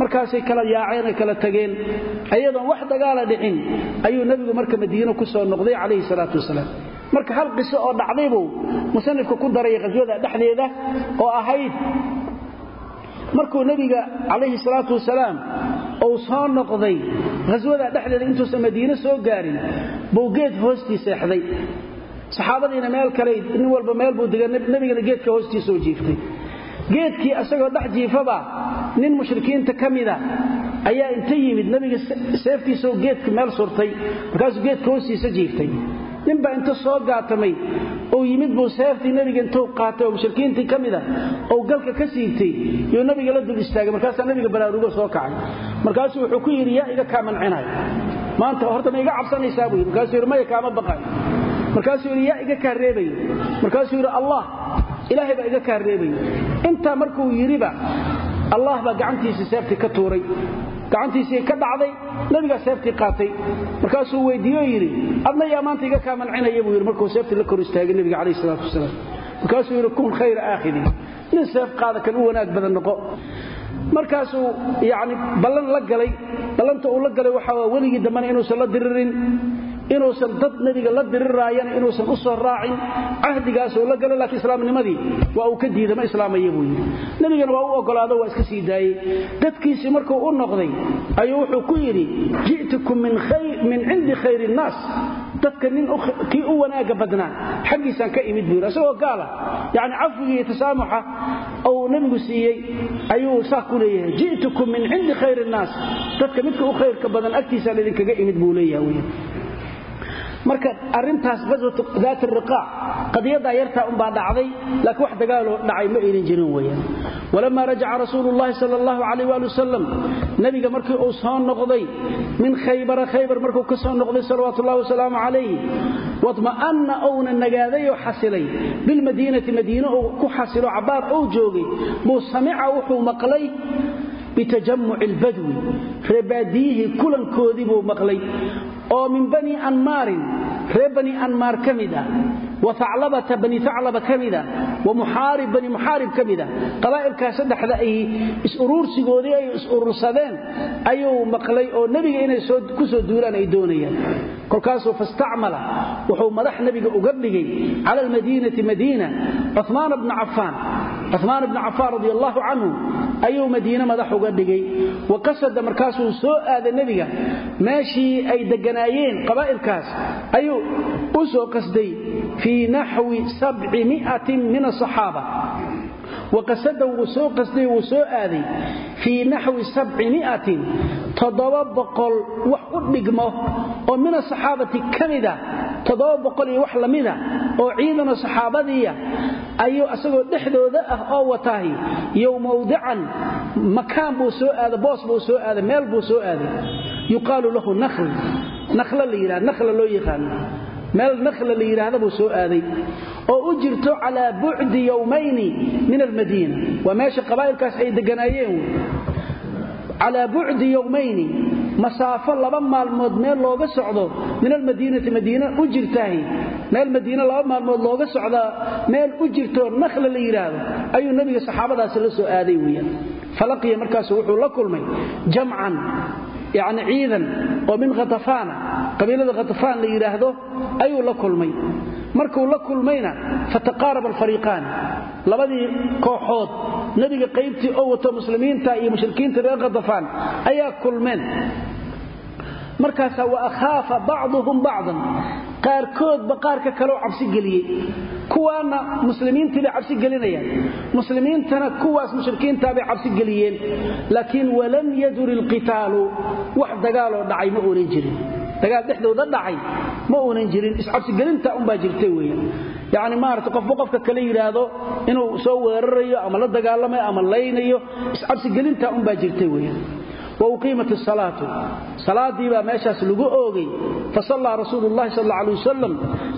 markaasay kala yaaceen ay kala tageen. Ayadoon wax dagaala dhicin ayuu nebigu marka madiino ku soo noqday calayhi salaatu wasalaam. Marka hal qiso oo dhacday buu musanifka ku daray qaswada dhexdeeda oo ahayd markuu nebiga calayhi salaatu wasalaam uu soo noqday haswada dhexdeeda intuusan madiine soo gaarin buu geed hoostii seexday saxaabadiina meel kale nin walba meel buu dega nebigana geedka hoostiisoo jiiftay. Geedkii asagoo dhex jiifaba nin mushrikiinta ka mida ayaa inta yimid nebiga seeftiisao geedka meel surtay markaasuu geedka hoostiisa jiiftay ninbaa inta soo gaatamay uu yimid buu seeftii nebiga intuu qaatay oo mushrikiintii ka mida ou galka ka siibtay yuu nabiga la dul istaagay. Markaasaa nabiga baraarugo soo kacay. Markaasuu wuxuu ku yidhi yaa iga kaa mancinay maanta horta ma iga cabsanaysaa buu yidhi. Markaasuu yidhi maya kaama baqayo markaasuu yidhi yaa iga kaa reebayo. Markaasuu yidhi allah ilaahay baa iga kaa reebayo. Intaa markuu yidhiba allah baa gacantiisii seeftii ka tuuray gacantiisii ka dhacday nabigaa seeftii qaatay. Markaasuu weydiiyo yidhi adna yaa maanta iga kaa mancinaya buu yidhi. Markuu seeftii la kor istaagay nabiga calayh salaatu wasalaam. Markaasuu yidhi kun khayra aakhidin nin seef qaada kan u wanaag badan noqo. Markaasuu yani ballan la galay. Ballanta uu la galay waxaa weligii dambana inuusan la diririn inuusan dad nebiga la diriraayana inuusan u soo raacin cahdigaasuu la galay laakiin islaamnimadii waa uu ka diida ma islaamaya buu yidhi. Nebigana waa u ogolaado waa iska sii daayey. Dadkiisii markuu u noqday ayuu wuxuu ku yidhi ji'tukum min cindi khayri innaas dadka nin kii u wanaaga badnaa xaggiisaan ka imid buu isagoo gaala yacni cafwigii iyo tasaamuxa uu nebigu siiyey ayuu saa ku leeyahay ji'tukum min cindi khayri innaas dadka midka u khayrka badan agtiisaan idinkaga imid buu leeyahay marka arintaas aswatu daat riqaac qadiyadaa yartaa unbaa dhacday laakiin wax dagaaloo dhacay ma aynan jirin weyaan walamaa rajaca rasuulu llahi sal allahu alayh nebiga markii uu soo noqday min khaybara khaybar markuu ka soo noqday salawaatu ullahi wasalaamu calayhi wadma'anna ouna nagaadayoo xasilay. Bilmadiinati madiine uu ku xasilo cabbaar ou joogay buu samica wuxuu maqlay bitajamuci albadwi reebaadiyihii kulankoodii buu maqlay oo min bani anmaarin reer bani anmaar ka mid ah wa aclabata bani aclaba ka mida wa muxaarib bani muxaarib ka mida. Qabaa'ilkaa saddexda ay is-uruursigoodii ay is-urursadeen ayuu maqlay oo nebiga inay ku soo duulaan ay doonayaan. Kolkaasuu fastacmala wuxuu madax nebiga uga dhigay cala almadiinati madiina. Cumaan bna cafaan cumaan bna cafaan radi allahu canhu ayuu madiine madax uga dhigay. Wa qasada markaasuu soo aaday nebiga meeshii ay deganaayeen qabaa'ilkaas ayuu u fii naxwi sabcimiatin min asaxaaba. Waqasada wuu soo qasday wuu soo aaday fii naxwi sabcimiatin toddoba boqol wax u dhigmo oo min asaxaabati ka mida toddoba boqol iyo wax lamida oo ciidanoo saxaabadiiya ayuu asagoo dhexdooda ah oo wataahi yow mawdican makaan buu soo aaday boos buu soo aaday meel buu soo aaday. Yuqaalu meel nakhla la yidhaahda buu soo aaday oo u jirto calaa bucdi yowmayni min almadiina. Waa meesha qabaa'ilkaas ay deganaayeen. Calaa bucdi yowmayni masaafo laba maalmood meel looga socdo min almadiinati madiina u jirtaahi meel madiina laba maalmood looga socdaa meel u jirtoo nakhla la yidhaahdo ayuu nebiga saxaabadaasi la soo aaday weeyaan. Falaqiya markaasu wuxuu la kulmay jamcan yacni ciidan oo min khatafaana qabiilada khatafaan la yidhaahdo ayuu la kulmay. Markuu la kulmayna fataqaaraba alfariiqaani labadii kooxood nebiga qaybtii oo wato muslimiinta iyo mushrikiinta reer khatafaan ayaa kulmeen markaasaa wa akhaafa bacduhum bacdan. Qaarkoodba qaarka kaleo cabsi geliyey. Kuwaana muslimiintii bay cabsi gelinayaan. Muslimiintana kuwaas mushrikiintaabay cabsi geliyeen. Laakiin walam yadur ilqitaalu wax dagaaloo dhacay ma uunan jirin. Dagaal dhexdooda dhacay ma uunan jirin. Iscabsigelinta unbaa jirtay weyan yacni maarata qofba qofka kale yidhaahdo inuu soo weerarayo ama la dagaalamayo ama laynayo iscabsigelinta unbaa jirtay weyan wauqiimat asalaatu salaadii baa meeshaas lagu oogay. Fasallaa rasuulu llahi sal alay wasalam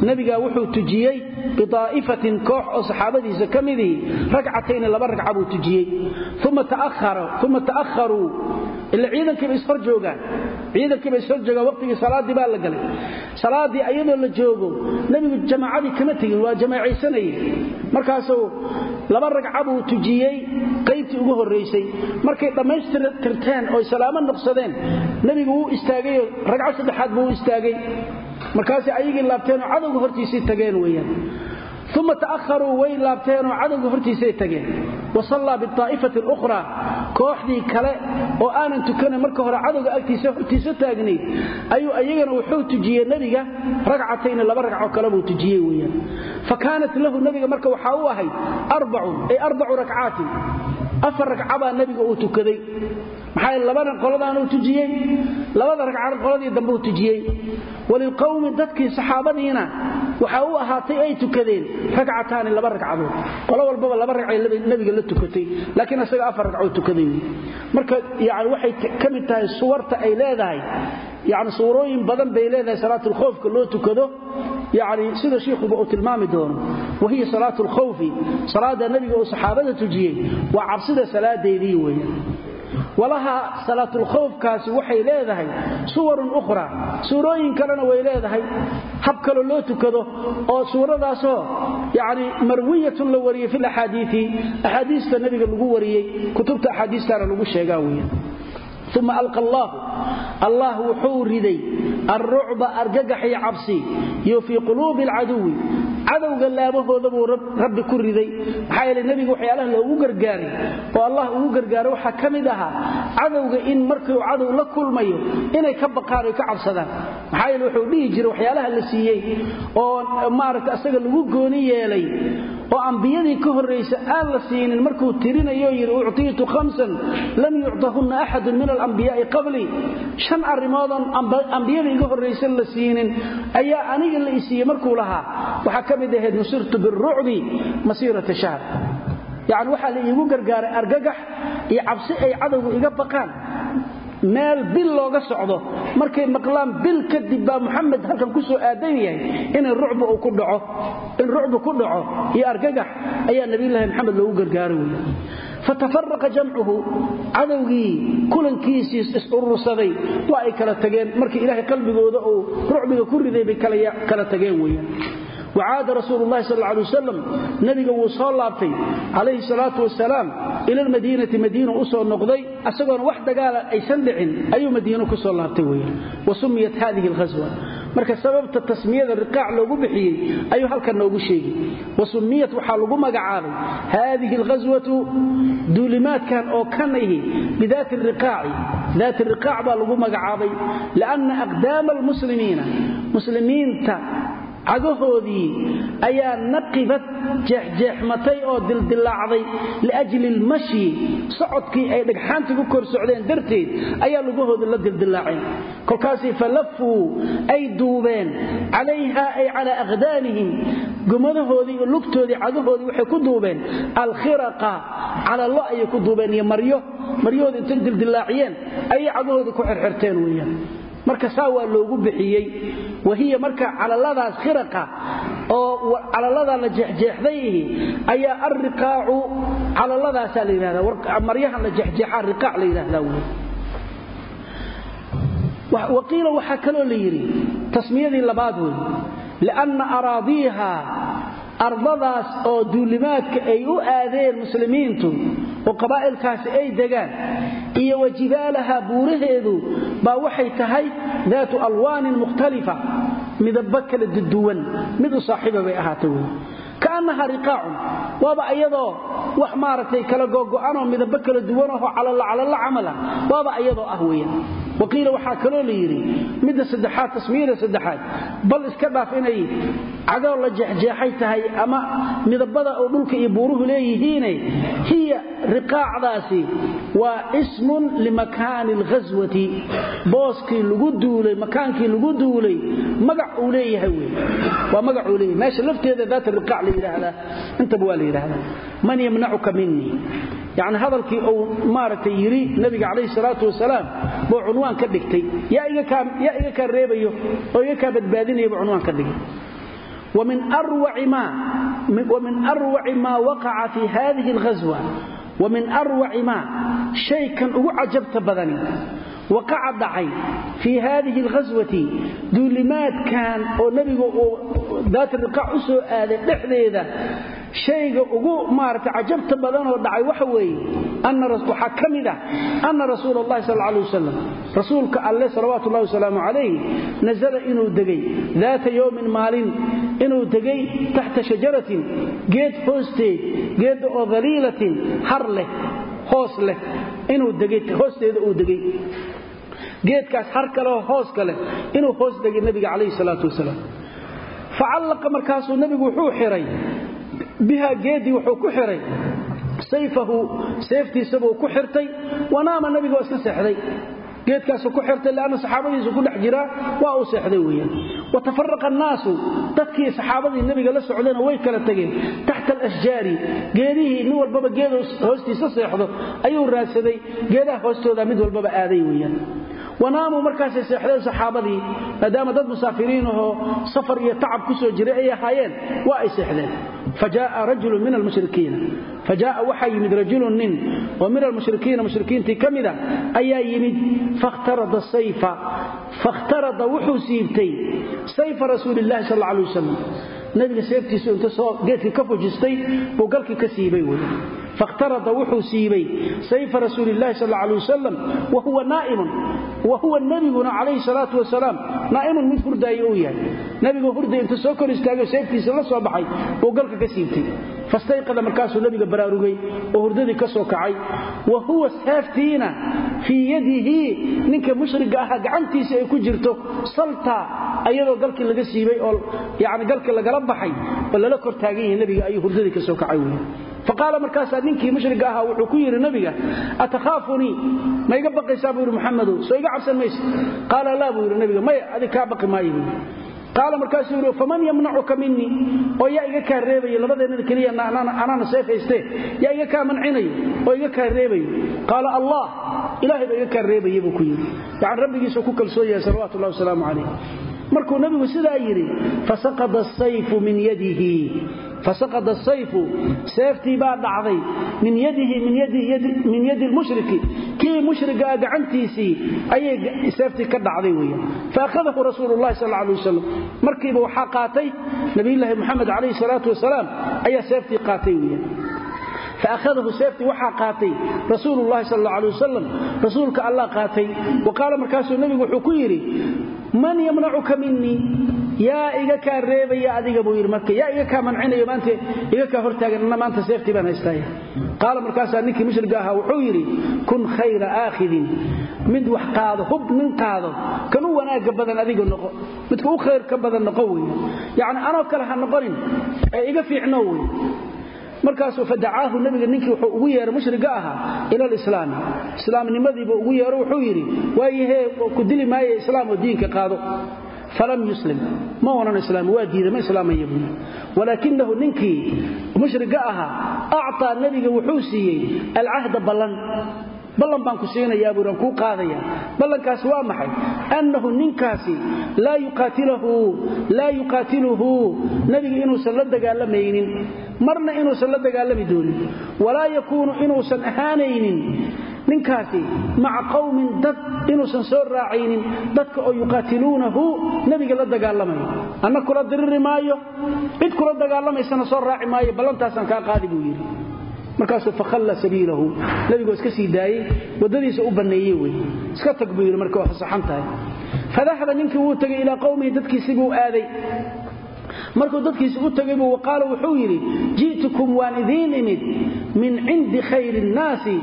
nebigaa wuxuu tujiyey bidaa'ifatin koox oo saxaabadiisa ka midihi ragcatayni laba ragca buu tujiyey. Uma ta'aharuu ila ciidankiiba ishor joogaan. Ciidankiiba ishor joogaan waqtigii salaaddii baa la galay. Salaaddii ayadoo la joogo nebigu jamaacadii kama tegin waa jamaacaysanayey markaasuu laba ragca buu tujiyey qaybtii ugu horraysay markay dhammaystirteen oy salaamo noqsadeen nebigu wuu istaagayoo ragco saddexaad buu u istaagay. Markaasay ayagii laabteenoo cadowga hortiisii tageen weeyaan uma ta'aharuu way laabteenoo cadowga hortiisay tageen wa sallaa biaa'ifati alukhraa kooxdii kale oo aanan tukanan marka hore cadowga agtiisa hortiisa taagnayd ayuu ayagana wuxuu tujiyey nebiga ragcatayni laba ragcoo kale buu tujiyey weyaan fa kaanat lahu nebiga marka waxaa u ahayd arbacun ay arbacu rakcaatin afar ragca baa nebiga uu tukaday maxaa labana qoladaanuu tujiyey labada ragcana qoladii dambe uu tujiyey walilqowmi dadkii saxaabadiina waxaa u ahaatay ay tukadeen ragcataani laba ragcadood. Qolo walbaba laba ragcay nebiga la tukatay laakiin isaga afar ragcoo tukaday marka yani waxay ka tahay suwarta ay leedahay. Yani suurooyin badan bay leedahay salaatulkhowfka loo tukado. Yani sida shiikhuba uu tilmaami doono wahiya salaatu lkhawfi salaada nebiga uu saxaabada tujiyey waa cabsida salaadeedii weeyaan walaha salaatulkhowfkaasi waxay leedahay suwarun ukhraa suurooyin kalena way leedahay. Hab kaloo loo tukado oo suuradaasoo yani marwiyatun la wariyey fi laxaadiii axaadiista nebiga lagu wariyey kutubta axaadiistaana lagu sheegaa weya uma alqa allaahu allah wuxuu riday alrucba argagaxi cabsi. Iyo fii quluubi alcaduwi cadowga laabahooda buu rabbi ku riday. Maxaa yeele nebiga waxyaalaha loogu gargaaray oo allah ugu gargaaray waxaa ka mid ahaa cadowga in markuu cadow la kulmayo inay ka baqaan oy ka cabsadaan. Maxaa yeele wuxuu dhihi jiray waxyaalaha la siiyey oo maaragta asaga lagu gooni yeelay oo ambiyadii ka horraysa aan la siinin. Markuu tirinayo yidhi uctiitu khamsan lam yuctahunna axadun min alambiyaai qablii shan arrimoodan ambiyada iga horraysa la siinin ayaa aniga la isiiyey markuu lahaa. Waxaa ka mid ahayd nusirtu birucbi masiirata shahr. Yacni waxaa la iigu gargaaray argagax iyo cabsi ay cadowga iga baqaan. Meel bil looga socdo markay maqlaan bil kadib baa muxamed halkan ku soo aadan yahay in rucbu uu ku dhaco. In rucbu ku dhaco iyo argagax ayaa nabiyullaahi maxamed loogu gargaaray wey fatafaraqa jamcuhu cadowgii kulankiisii is-urursaday waa ay kala tageen. Markii ilaahay qalbigooda uu rucbiga ku riday bay kala tageen weeyaan wacaada rasuulu llahi sal alay wasalam nebiga wuu soo laabtay calayhi salaatu wasalaam ila lmadiinati madiinu u soo noqday isagoona wax dagaala aysan dhicin ayuu madiino ku soo laabtay weeyaan wa sumiyat hadihi alghaswa marka sababta tasmiyada riqaac loogu bixiyey ayuu halkan noogu sheegi wa sumiyat waxaa lagu magacaabay haadihi alghaswatu duulimaadkan oo kan ihi bidaati riqaaci daati riqaac baa lagu magacaabay cagahoodii ayaa naqibad jeexjeexmatay oo dildilaacday liajli almashyi socodkii ay dhagxaantii ku kor socdeen darteed ayaa lugahooda la dildilaaceen kolkaasay falafuu ay duubeen calayha ay calaa aqdaanihim gomadahoodii iyo lugtoodii cagahoodii waxay ku duubeen alkhiraqa calallo ayay ku duubeen iyo maryo maryahoodi intay dildillaaciyeen ayay cagahoodii ku xirxirteen weeyaan. Marka saa waa loogu bixiyey wahiya marka calaladaas khiraqa oo calaladaa la jeexjeexdayihi ayaa alriqaacu calaladaasaa la yidhahdaa maryahan la jeexjeexaa riqaac la yidhahdaa wey waqiila waxaa kaloo la yidhi tasmiyadii labaad wey lianna araadiiha ardadaas oo duulimaadka ay u aadeen muslimiintu oo qabaa'ilkaasi ay degaan iyo wa jibaalaha buuraheedu baa waxay tahay daatu alwaanin mukhtalifa midaba kala duduwan mid u saaxiiba bay ahaatay. wey kaannaha riqaacun. Waaba iyadoo wax maaragtay kala gogo'anoo midabo kala duwanahoo calalacalalla camala. Waaba iyadoo ah weeyaan. Waqiila waxaa kaloo la yidhi midda saddexaad tasmiyada saddexaad bal iska dhaaf inay cagoo la jeexjeexay tahay ama midabada oo dhulka iyo buuruhu leeyihiine hiya riqaacdaasi waa ismun limakaani alghaswati booskii lagu duulay makaankii lagu duulay magac uu leeyahay wey waa magac uu leeyahay. Meesha intaba waa la yidhaahdaa. Man yamnacuka minii yacni hadalkii uu maaragtay yidhi nebiga calayhi salaatu wasalaam buu cunwaan ka dhigtay. Yaa iga kaa reebayo oo iga kaa badbaadinayabu cunwaan ka dhigay. Wamin arwaci maa waqaca fi hadihi alghaswa wamin arwaci maa shaykan ugu cajabta badani waqaca dhacay fii haadihi alkhaswati duulimaadkan oo nebiga uu daatiriqaac u soo aaday dhexdeeda shayga ugu maarata cajabta badanoo dhacay waxa weeye waxaa ka mid ah ana rasuul allahi sal alay wasalam rasuulka alleh salawaatu llahi wasalaamu calayh nasala inuu degay daata yowmin maalin inuu degay taxta shajaratin geed hoosteed geedda oo daliilatin har leh hoos leh inuu degay hoosteeda uu degay geedkaas har kaleoo hooska leh inuu hoos degay nebiga calayhi salaatu wasalaam. Facallaqa markaasuu nebigu wuxuu xiray. Biha geedii wuxuu ku xiray. Sayfahu seeftiisabuu ku xirtay. Wanaama nabiga waa iska seexday. Geedkaasuu ku xirtay leanna saxaabadiisu ku dhex jiraa waa uu seexday weeyaan. Watafaraqa annaasu dadkii saxaabadii nebiga la socdayna way kala tageen. Taxta alashjaari geedihii nin walbaba geed hoostiisa seexdo ayuu raadsaday. Geedaha hoostooda mid walbaba aaday weeyaan wanaamuu markaasay seexdeen saxaabadii maadaama dad musaafiriin ahoo safar iyo tacab ku soo jiray ay ahaayeen waa ay seexdeen. Fajaaa rajulun min almushrikiina. Fajaaa waxaa yimid rajulun nin oo min almushrikiina mushrikiintii ka mida ayaa yimid fakhtarada sayfa. Fakhtarada wuxuu siibtay sayfa rasuulillahi sal alla alay wasalam nabiga seeftiisu inta soo geedkii ka fujistay buu galkii ka siibay wey fakhtarada wuxuu siibay sayfa rasuulillahi sal alay wasalam wa huwa naa'imun wa huwa nabiguna calayhi salaatu wasalaam. Naa'imun mid hurdaayo uu yahay. Nabigoo hurday inta soo kor istaagay seeftiisa la soo baxay buu galka ka siibtay fastayqada markaasuu nabiga baraarugay oo hurdadii ka soo kacay. Wa huwa seeftiina fii yadihi ninka mushriga ahaa gacantiisa ay ku jirto salta ayadoo galkii laga siibay oo yani galkii lagala baxay oo lala kor yahay nabiga ayuu hurdadii ka soo kacay wey faqaala markaasaa ninkii mushriga ahaa wuxuu ku yidhi nabiga atakhaafunii ma iga baqaysaa? buu yidhi muxamadow soo iga cabsan mayse. Qaala laa buu yidhi nabiga maya adig kaa baqi maayo qaala markaasuu yidhi faman yamnacuka minii oo yaa iga kaa reebayo labadeennada keliya anaana seef haystee yaa iga kaa mancinayo oo iga kaa reebayo qaala allah ilaahay baa iga kaa reebaya buu ku yidhi yani rabbigiisuu ku kalsoon yahay salawatu ullahi wasalaamu calayh markuu nabigu sidaa yidhi fasaqada asayfu min yadihi fasaqada asayfu seeftii baa dhacday min yadihi min yadi lmushriki kii mushrigaa gacantiisii ayay seeftii ka dhacday weyan faakhadahu rasuulu llahi sal alay wasalam markiiba waxaa qaatay nabiyulaahi moxamed calayhi salaatu wasalaam ayaa seeftii qaatay weyan faahadahu seeftii waxaa qaatay rasuulu llahi sal alay wasalam rasuulka allah qaatay wa qaala markaasuu nebigu wuxuu ku yidhi man yamnacuka minii yaa iga kaa reebaya adiga buu yidhi marka yaa iga kaa mancinayo maanta iga kaa hortaagan maanta seeftii baan haystaaya qaala markaasaa ninkii mushriga ahaa wuxuu yidhi kun khayra aakhidin mid wax qaado hub nin qaado kan wanaagga badan adiga noqo midka u khayr ka badan noqo wey yacni anoo kale ha noqonin ee iga fiicno wey markaasuu fadacaahu nabiga ninkii wuxuu ugu yeeray mushriga ahaa ila alislaami islaamnimadiiba ugu yeero wuxuu yidhi waayahee ku dili maaye islaam oo diinka qaado falam yuslim ma unan islaami waa diiday ma islaamaya buuli walaakinahu ninkii mushriga ahaa acطaa nebiga wuxuu siiyey alcahda ballan ballan baan ku siinayaa buuran kuu qaadaya ballankaasi waa maxay annahu ninkaasi laa yuqaatiluhu nebiga inuusan la dagaalamaynin marna inuusan la dagaalami doonin walaa yakuunu inuusan ahaanaynin ninkaasi maca qowmin dad inuusan soo raacaynin dadka oo yuqaatiluunahu nebiga la dagaalamayo. Anna kula diriri maayo cid kula dagaalamaysana soo raaci maayo ballantaasaan kaa qaadi buu yidhi. Markaasuu fakhalla sabiilahu. Nabigoo iska sii daayey waddadiisa u banneeye wey. Iska tag buu yidhi marka waa fasaxan tahay. Fadahaba ninkii wuu tegay ilaa qowmihi dadkiisii buu aaday markuu dadkiisi u tegay buu qaala wuxuu yidhi ji'tukum waan idiin imid min cindi khayri nnaasi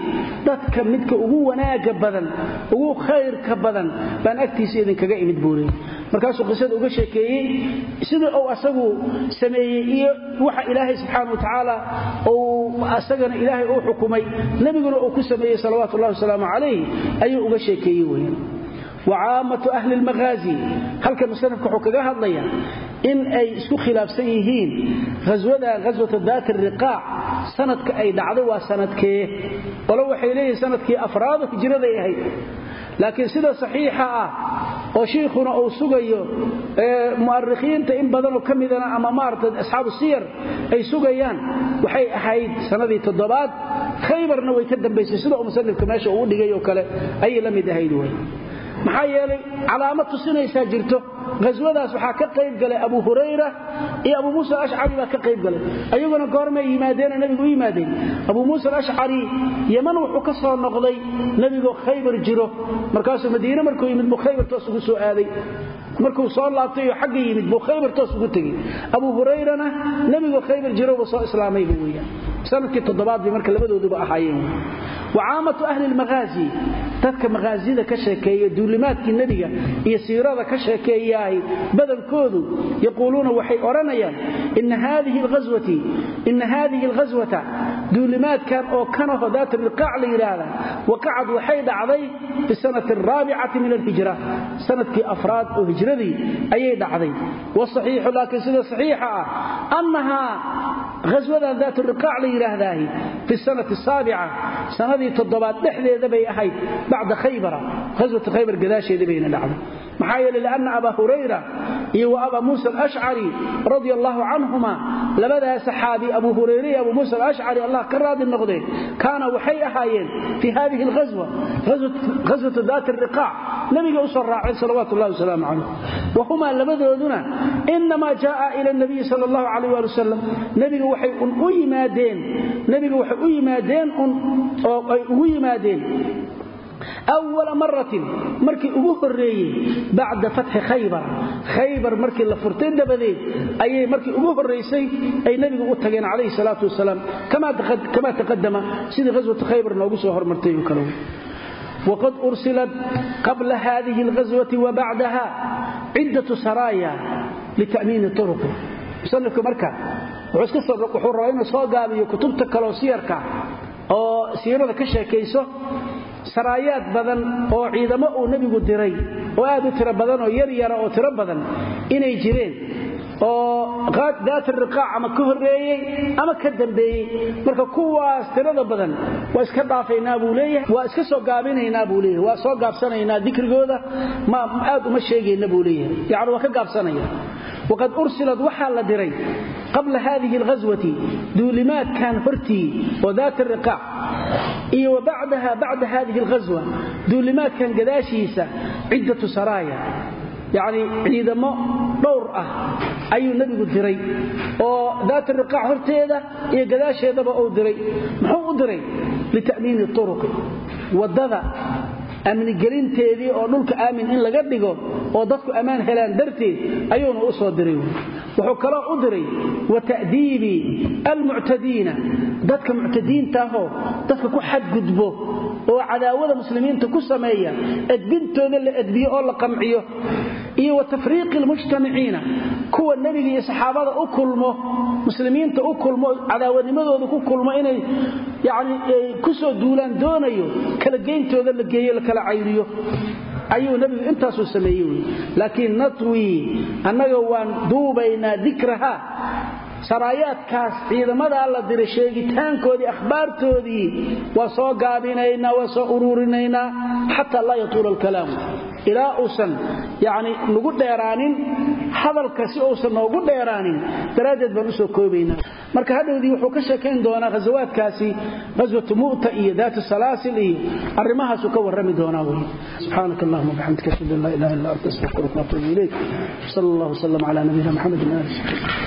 dadka midka ugu wanaaga badan ugu khayrka badan baan agtiisa idinkaga imid buu leey markaasuu qisada uga sheekeeyey sidii uu asagu sameeyey iyo waxa ilaahay subxaana wa tacaala uu asagana ilaahay uu xukumay nebiguna uu ku sameeyey salawaatu ullahi wasalaamu calayh ayuu uga sheekeeyey weyan wacaamatu ahli lmaghaazi halkan musanafka wuxuu kaga hadlaya in ay isku khilaafsan yihiin haswada haswata daat riqaac sanadka ay dhacday waa sanadkee. Qolo waxay leeyihiin sannadkii afraado hijraday ahayd. Laakiin sida saxiixa ah oo shiikhuna uu sugayo mu'arikhiinta in badanoo ka midana ama maarata asxaabu siyar ay sugayaan waxay ahayd sanadii toddobaad. Khaybarna way ka dambaysay sida uu musanifka meesha uu dhigay kale ayay la mid ahayd wey maxaa yeelay calaamad tusinaysaa jirto. Haswadaas waxaa ka qayb galay abu hurayra iyo abu muusa alashcari baa ka qayb galay. Ayaguna goormay yimaadeena nebigu u yimaadeen. Abu muusa alashcari yeman wuxuu ka soo noqday nebigoo khaybar jiro. Markaasuu madiine markuu yimid buu khaybar toos ugu soo aaday markuu soo laabtay oo xagga yimid buu khaybar toos ugu tegey. Abu hurayrana nebigoo khaybar jiroba soo islaamayba weyaan sannadkii toddobaad bay marka labadooduba ahaayeen wacaamatu ahli lmaghaazi dadka maghaazida ka sheekeeya duulimaadkii nebiga iyo siirada ka sheekeeyahay badankoodu yaquuluuna waxay odhanayaan ina haadihi alghaswata duulimaadkan oo kanaho daata riqaac la yidhaahda waqacad waxay dhacday fi sanati araabicati min alhijra. Sanadkii afraad oo hijradii ayay dhacday. Wasaxiixu laakiin sida saxiixa ah annahaa haswadan daat riqaac la yidhaahdaah fi sanati saabica sanadii toddobaad dhexdeeda bay ahayd bacda khaybara haswata khaybar gadaasheeda bayna dhacday maxaa yeele lianna abaa hurayra iyo wa abaa muusa alashcari radia allaahu canhuma labadaa saxaabi abu hurayre iyo abu muusa alashcari allah ka raadi noqdee kaana waxay ahaayeen fii hadihi alghaswa ghaswata daat riqaac nabiga u soo raaceen salawaatu ullahi wasalaamu calayh wahumaa labadooduna inamaa jaaa ila nabiyi sal allahu calayh waali wasalam nebiga waxay un u yimaadeen nebiga waxay u yimaadeen un oo ay ugu yimaadeen awala maratin markii ugu horreeyey bacda fatxi khaybar khaybar markii la furtay dabadeed ayay markii ugu horraysay ay nebigu u tageen calayhi salaatu wasalaam kamaa taqadama sidii ghaswata khaybar noogu soo hormartay oo kale waqad ursilat qabla hadihi alghaswati wa bacdaha ciddatu saraaya lita'miini turuqi musanifka marka wuxuu rabaa inuu soo gaabiyo kutubta kaleo siyarka oo siirada ka sheekayso saraayaad badan oo ciidamo uu nebigu diray oo aad u tiro badan oo yar yara oo tiro badan inay jireen oo daat riqaac ama ka horreeyey ama ka dambeeyey. Marka kuwaas tirada badan waa iska dhaafaynaa buu leeyahay waa iska soo gaabinaynaa buu leeyahay waa soo gaabsanaynaa dikrigooda. Aad uma sheegayna buu leeyahay. Yacni waa ka gaabsanaya. Waqad ursilad waxaa la diray qabla hadihi alghaswati duulimaadkan hortii oo daat riqaac iyo wa bacdaha bacda hadihi alghaswa duulimaadkan gadaashiisa ciddatu saraaya yacni ciidamo dhowr ah ayuu nebigu diray oo daat riqaac horteeda iyo gadaasheedaba uu diray muxuu u diray? Lita'miini turuqi waddada amnigelinteedii oo dhulka aamin in laga dhigo oo dadku ammaan helaan darteed ayuuna u soo diray wuxuu kaloo u diray wa ta'diibi almuctadiina dadka muctadiintaahoo dadka ku xadgudbo oo cadaawada muslimiinta ku sameeya edbintooda la edbiyo oo la qamciyo iyo wa tafriiqi almujtamiciina kuwa nebiga iyo saxaabada u kulmo muslimiinta u kulmo cadaawadnimadooda ku kulmo inay yani ku soo duulaan doonayo kala geyntooda la geeyo la kala cayriyo ayuu nebigu intaasuu sameeyey laakiin natwi annaga waan duubaynaa dikraha saraayaadkaas ciidamadaa la diray sheegitaankoodii akhbaartoodii waa soo gaabinaynaa waa soo uruurinaynaa xataa laa yatuula alkalaamu. Ilaa uusan yani nagu dheeraanin hadalka si uusan noogu dheeraanin daraaddeed baan u soo koobaynaa. Marka hadhowdii wuxuu ka sheekayn doonaa ghasawaadkaasi ghaswatu mu'ta iyo daatu salaasil iyo arrimahaasuu ka warrami doonaa wey subxaanaka allahuma bxamdika ashhadu an laa ilaha illa anta astaqfiruka waatuubu ilayk. Sal allah wslam cala nabiyina ali